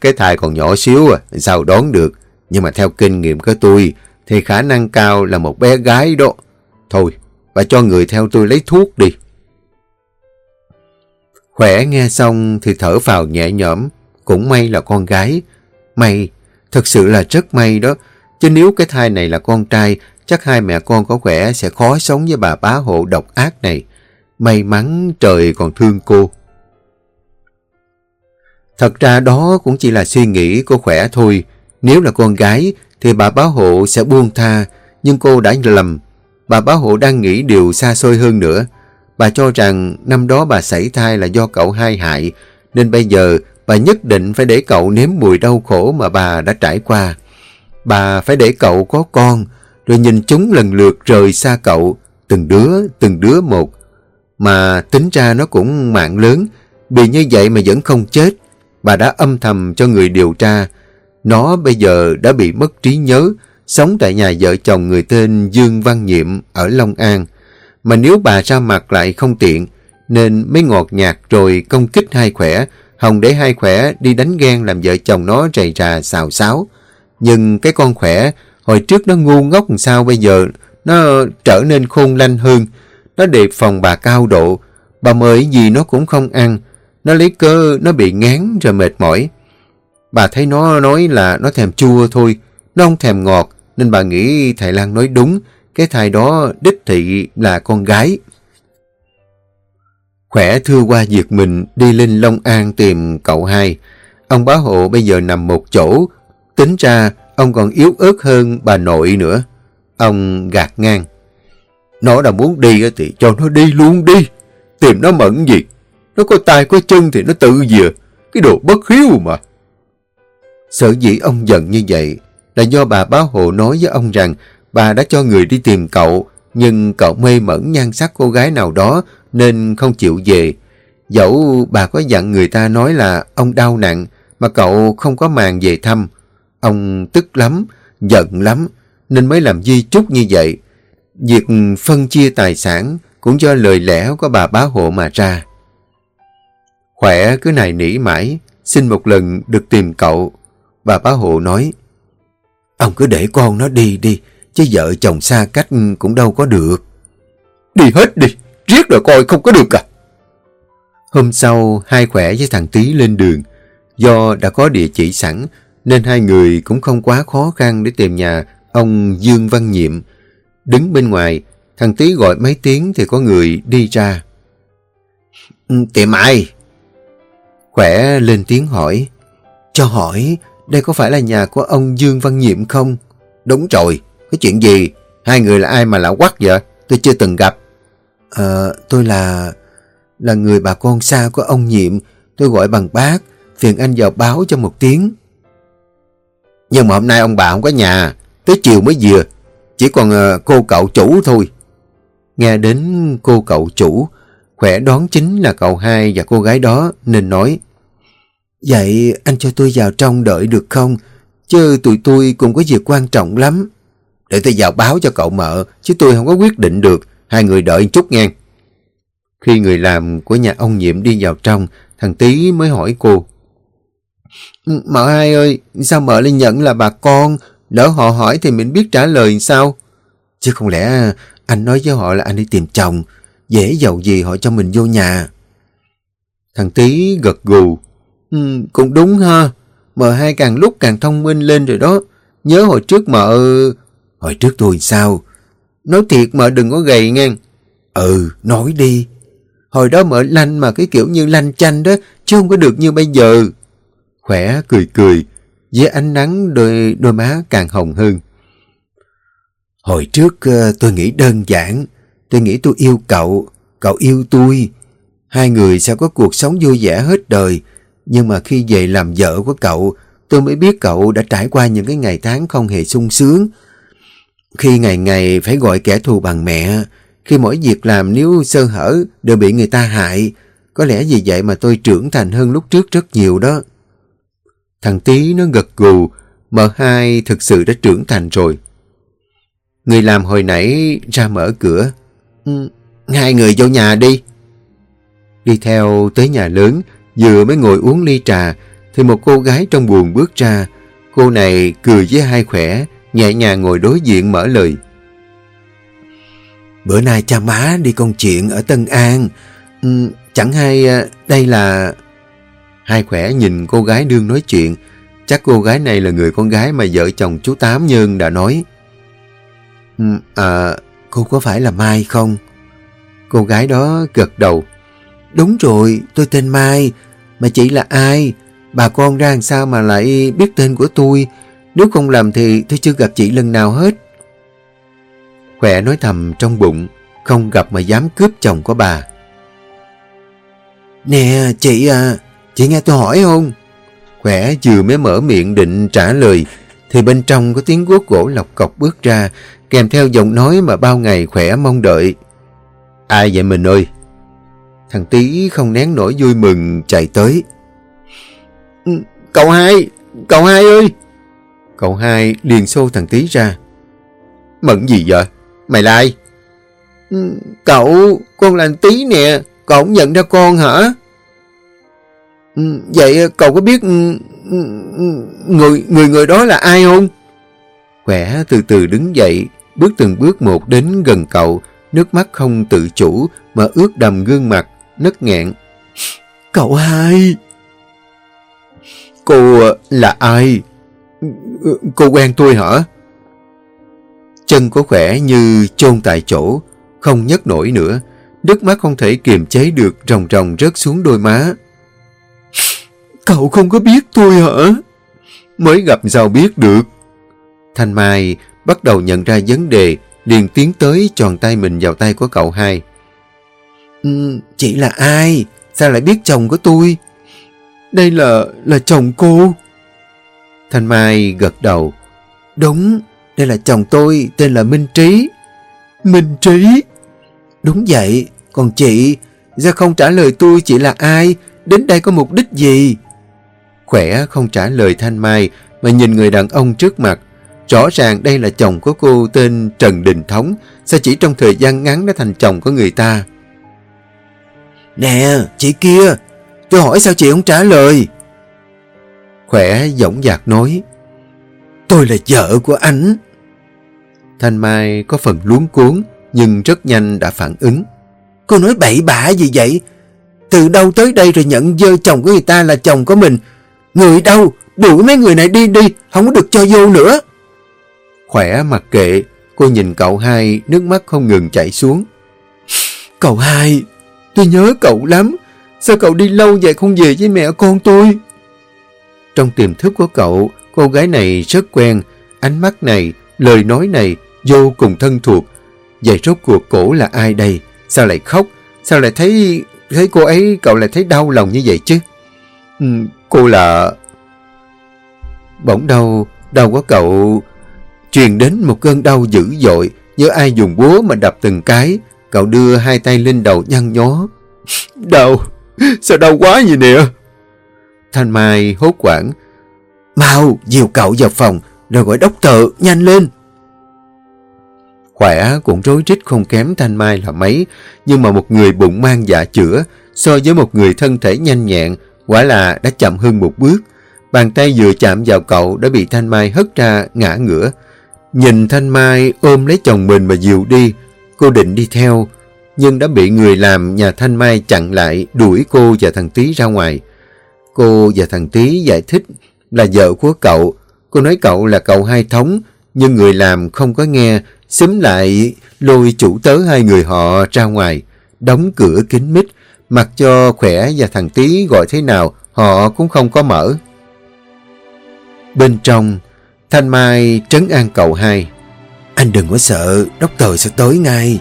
cái thai còn nhỏ xíu à, sao đoán được. Nhưng mà theo kinh nghiệm của tôi thì khả năng cao là một bé gái đó. Thôi, bà cho người theo tôi lấy thuốc đi. Khỏe nghe xong thì thở vào nhẹ nhõm. Cũng may là con gái. May, thật sự là rất may đó. Chứ nếu cái thai này là con trai, chắc hai mẹ con có khỏe sẽ khó sống với bà bá hộ độc ác này. May mắn trời còn thương cô. Thật ra đó cũng chỉ là suy nghĩ của khỏe thôi. Nếu là con gái thì bà bá hộ sẽ buông tha, nhưng cô đã lầm. Bà bá hộ đang nghĩ điều xa xôi hơn nữa. Bà cho rằng năm đó bà xảy thai là do cậu hai hại, nên bây giờ bà nhất định phải để cậu nếm mùi đau khổ mà bà đã trải qua. Bà phải để cậu có con, rồi nhìn chúng lần lượt rời xa cậu, từng đứa, từng đứa một. Mà tính ra nó cũng mạng lớn, vì như vậy mà vẫn không chết. Bà đã âm thầm cho người điều tra. Nó bây giờ đã bị mất trí nhớ, sống tại nhà vợ chồng người tên Dương Văn Nhiệm ở Long An. Mà nếu bà ra mặt lại không tiện, nên mới ngọt nhạt rồi công kích hai khỏe, Hồng để hai khỏe đi đánh ghen làm vợ chồng nó rầy rà xào xáo. Nhưng cái con khỏe, hồi trước nó ngu ngốc sao bây giờ nó trở nên khôn lanh hơn. Nó đề phòng bà cao độ, bà mời gì nó cũng không ăn. Nó lấy cơ, nó bị ngán rồi mệt mỏi. Bà thấy nó nói là nó thèm chua thôi, nó không thèm ngọt, nên bà nghĩ thầy Lan nói đúng, cái thai đó đích thị là con gái. Khỏe thưa qua việc mình đi lên Long An tìm cậu hai. Ông bá hộ bây giờ nằm một chỗ, tính ra ông còn yếu ớt hơn bà nội nữa. Ông gạt ngang. Nó đã muốn đi thì cho nó đi luôn đi. Tìm nó mẫn gì. Nó có tay có chân thì nó tự dừa. Cái đồ bất hiếu mà. Sở dĩ ông giận như vậy là do bà bá hộ nói với ông rằng bà đã cho người đi tìm cậu nhưng cậu mê mẩn nhan sắc cô gái nào đó nên không chịu về. Dẫu bà có dặn người ta nói là ông đau nặng mà cậu không có màn về thăm. Ông tức lắm, giận lắm nên mới làm di chúc như vậy. Việc phân chia tài sản cũng do lời lẽ của bà bá hộ mà ra. Khỏe cứ này nỉ mãi, xin một lần được tìm cậu. Bà bá hộ nói, Ông cứ để con nó đi đi, chứ vợ chồng xa cách cũng đâu có được. Đi hết đi, riết rồi coi không có được à. Hôm sau, hai khỏe với thằng Tý lên đường. Do đã có địa chỉ sẵn, nên hai người cũng không quá khó khăn để tìm nhà ông Dương Văn Nhiệm. Đứng bên ngoài, thằng Tý gọi mấy tiếng thì có người đi ra. Ừ, Tiệm ai? Khỏe lên tiếng hỏi. Cho hỏi, đây có phải là nhà của ông Dương Văn Nhiệm không? Đúng rồi, cái chuyện gì? Hai người là ai mà lạ quắc vậy? Tôi chưa từng gặp. Ờ, tôi là... là người bà con xa của ông Nhiệm. Tôi gọi bằng bác, phiền anh vào báo cho một tiếng. Nhưng mà hôm nay ông bà không có nhà, tới chiều mới vừa. Chỉ còn ờ, cô cậu chủ thôi. Nghe đến cô cậu chủ, khỏe đoán chính là cậu hai và cô gái đó nên nói Vậy anh cho tôi vào trong đợi được không? Chứ tụi tôi cũng có việc quan trọng lắm. Để tôi vào báo cho cậu mợ, chứ tôi không có quyết định được. Hai người đợi chút nghe. Khi người làm của nhà ông Nhiệm đi vào trong, thằng Tý mới hỏi cô. Ừ, mợ hai ơi, sao mợ lại nhận là bà con? Lỡ họ hỏi thì mình biết trả lời sao? Chứ không lẽ anh nói với họ là anh đi tìm chồng, dễ giàu gì họ cho mình vô nhà. Thằng Tý gật gù. Ừ, cũng đúng ha. Mợ hai càng lúc càng thông minh lên rồi đó. Nhớ hồi trước mợ... Ờ, hồi trước tôi sao? Nói thiệt mợ đừng có gầy nghe. Ừ, nói đi. Hồi đó mợ lanh mà cái kiểu như lanh chanh đó, chứ không có được như bây giờ. Khỏe cười cười, với ánh nắng đôi, đôi má càng hồng hơn. Hồi trước ờ, tôi nghĩ đơn giản, tôi nghĩ tôi yêu cậu, cậu yêu tôi. Hai người sao có cuộc sống vui vẻ hết đời, nhưng mà khi về làm vợ của cậu, tôi mới biết cậu đã trải qua những cái ngày tháng không hề sung sướng. Khi ngày ngày phải gọi kẻ thù bằng mẹ, khi mỗi việc làm nếu sơ hở đều bị người ta hại, có lẽ vì vậy mà tôi trưởng thành hơn lúc trước rất nhiều đó. Thằng Tý nó gật gù, Mợ hai thực sự đã trưởng thành rồi. Người làm hồi nãy ra mở cửa. Ừ, hai người vô nhà đi. Đi theo tới nhà lớn, vừa mới ngồi uống ly trà, thì một cô gái trong buồn bước ra. Cô này cười với hai khỏe, nhẹ nhàng ngồi đối diện mở lời. Bữa nay cha má đi công chuyện ở Tân An. Ừ, chẳng hay à, đây là... Hai khỏe nhìn cô gái đương nói chuyện. Chắc cô gái này là người con gái mà vợ chồng chú Tám Nhân đã nói. Ừ, à, cô có phải là Mai không? Cô gái đó gật đầu. Đúng rồi, tôi tên Mai. Mà chị là ai? Bà con ra làm sao mà lại biết tên của tôi? Nếu không làm thì tôi chưa gặp chị lần nào hết. Khỏe nói thầm trong bụng, không gặp mà dám cướp chồng của bà. Nè, chị à, chị nghe tôi hỏi không? Khỏe vừa mới mở miệng định trả lời, thì bên trong có tiếng guốc gỗ lọc cọc bước ra, kèm theo giọng nói mà bao ngày khỏe mong đợi. Ai vậy mình ơi? Thằng Tý không nén nổi vui mừng chạy tới. Ừ, cậu hai, cậu hai ơi! Cậu hai liền xô thằng tí ra. Mận gì vậy? Mày là ai? Ừ, cậu, con là tí nè, cậu không nhận ra con hả? Ừ, vậy cậu có biết ừ, người người người đó là ai không? Khỏe từ từ đứng dậy, bước từng bước một đến gần cậu, nước mắt không tự chủ mà ướt đầm gương mặt, nấc nghẹn. Cậu hai! Cô là ai? Cô quen tôi hả? Chân có khỏe như chôn tại chỗ, không nhấc nổi nữa. Nước mắt không thể kiềm chế được ròng ròng rớt xuống đôi má. Cậu không có biết tôi hả? Mới gặp sao biết được. Thanh Mai bắt đầu nhận ra vấn đề, liền tiến tới tròn tay mình vào tay của cậu hai. Ừ, chị là ai? Sao lại biết chồng của tôi? Đây là... là chồng cô. Thanh Mai gật đầu. Đúng, đây là chồng tôi, tên là Minh Trí. Minh Trí? Đúng vậy, còn chị, ra không trả lời tôi chị là ai, đến đây có mục đích gì? Khỏe không trả lời Thanh Mai mà nhìn người đàn ông trước mặt. Rõ ràng đây là chồng của cô tên Trần Đình Thống, sao chỉ trong thời gian ngắn đã thành chồng của người ta? Nè, chị kia, tôi hỏi sao chị không trả lời? Khỏe dõng dạc nói, tôi là vợ của anh. Thanh Mai có phần luống cuốn, nhưng rất nhanh đã phản ứng. Cô nói bậy bạ gì vậy? Từ đâu tới đây rồi nhận dơ chồng của người ta là chồng của mình? Người đâu? Đuổi mấy người này đi đi, không có được cho vô nữa. Khỏe mặc kệ, cô nhìn cậu hai, nước mắt không ngừng chảy xuống. Cậu hai, tôi nhớ cậu lắm. Sao cậu đi lâu vậy không về với mẹ con tôi? Trong tiềm thức của cậu, cô gái này rất quen. Ánh mắt này, lời nói này vô cùng thân thuộc. Vậy rốt cuộc cổ là ai đây? Sao lại khóc? Sao lại thấy thấy cô ấy cậu lại thấy đau lòng như vậy chứ? Ừ, cô là... Bỗng đau đau của cậu truyền đến một cơn đau dữ dội như ai dùng búa mà đập từng cái. Cậu đưa hai tay lên đầu nhăn nhó. Đau, sao đau quá vậy nè? Thanh Mai hốt quảng. Mau, dìu cậu vào phòng, rồi gọi đốc tự nhanh lên. Khỏe cũng rối rít không kém Thanh Mai là mấy, nhưng mà một người bụng mang dạ chữa so với một người thân thể nhanh nhẹn, quả là đã chậm hơn một bước. Bàn tay vừa chạm vào cậu đã bị Thanh Mai hất ra ngã ngửa. Nhìn Thanh Mai ôm lấy chồng mình mà dìu đi, cô định đi theo, nhưng đã bị người làm nhà Thanh Mai chặn lại đuổi cô và thằng Tý ra ngoài. Cô và thằng Tý giải thích là vợ của cậu. Cô nói cậu là cậu hai thống, nhưng người làm không có nghe, xúm lại lôi chủ tớ hai người họ ra ngoài, đóng cửa kín mít, mặc cho khỏe và thằng Tý gọi thế nào, họ cũng không có mở. Bên trong, Thanh Mai trấn an cậu hai. Anh đừng có sợ, đốc tờ sẽ tới ngay.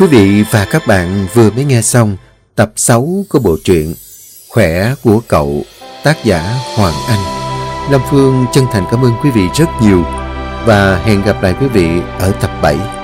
Quý vị và các bạn vừa mới nghe xong tập 6 của bộ truyện Khỏe của cậu, tác giả Hoàng Anh. Lâm Phương chân thành cảm ơn quý vị rất nhiều và hẹn gặp lại quý vị ở tập 7.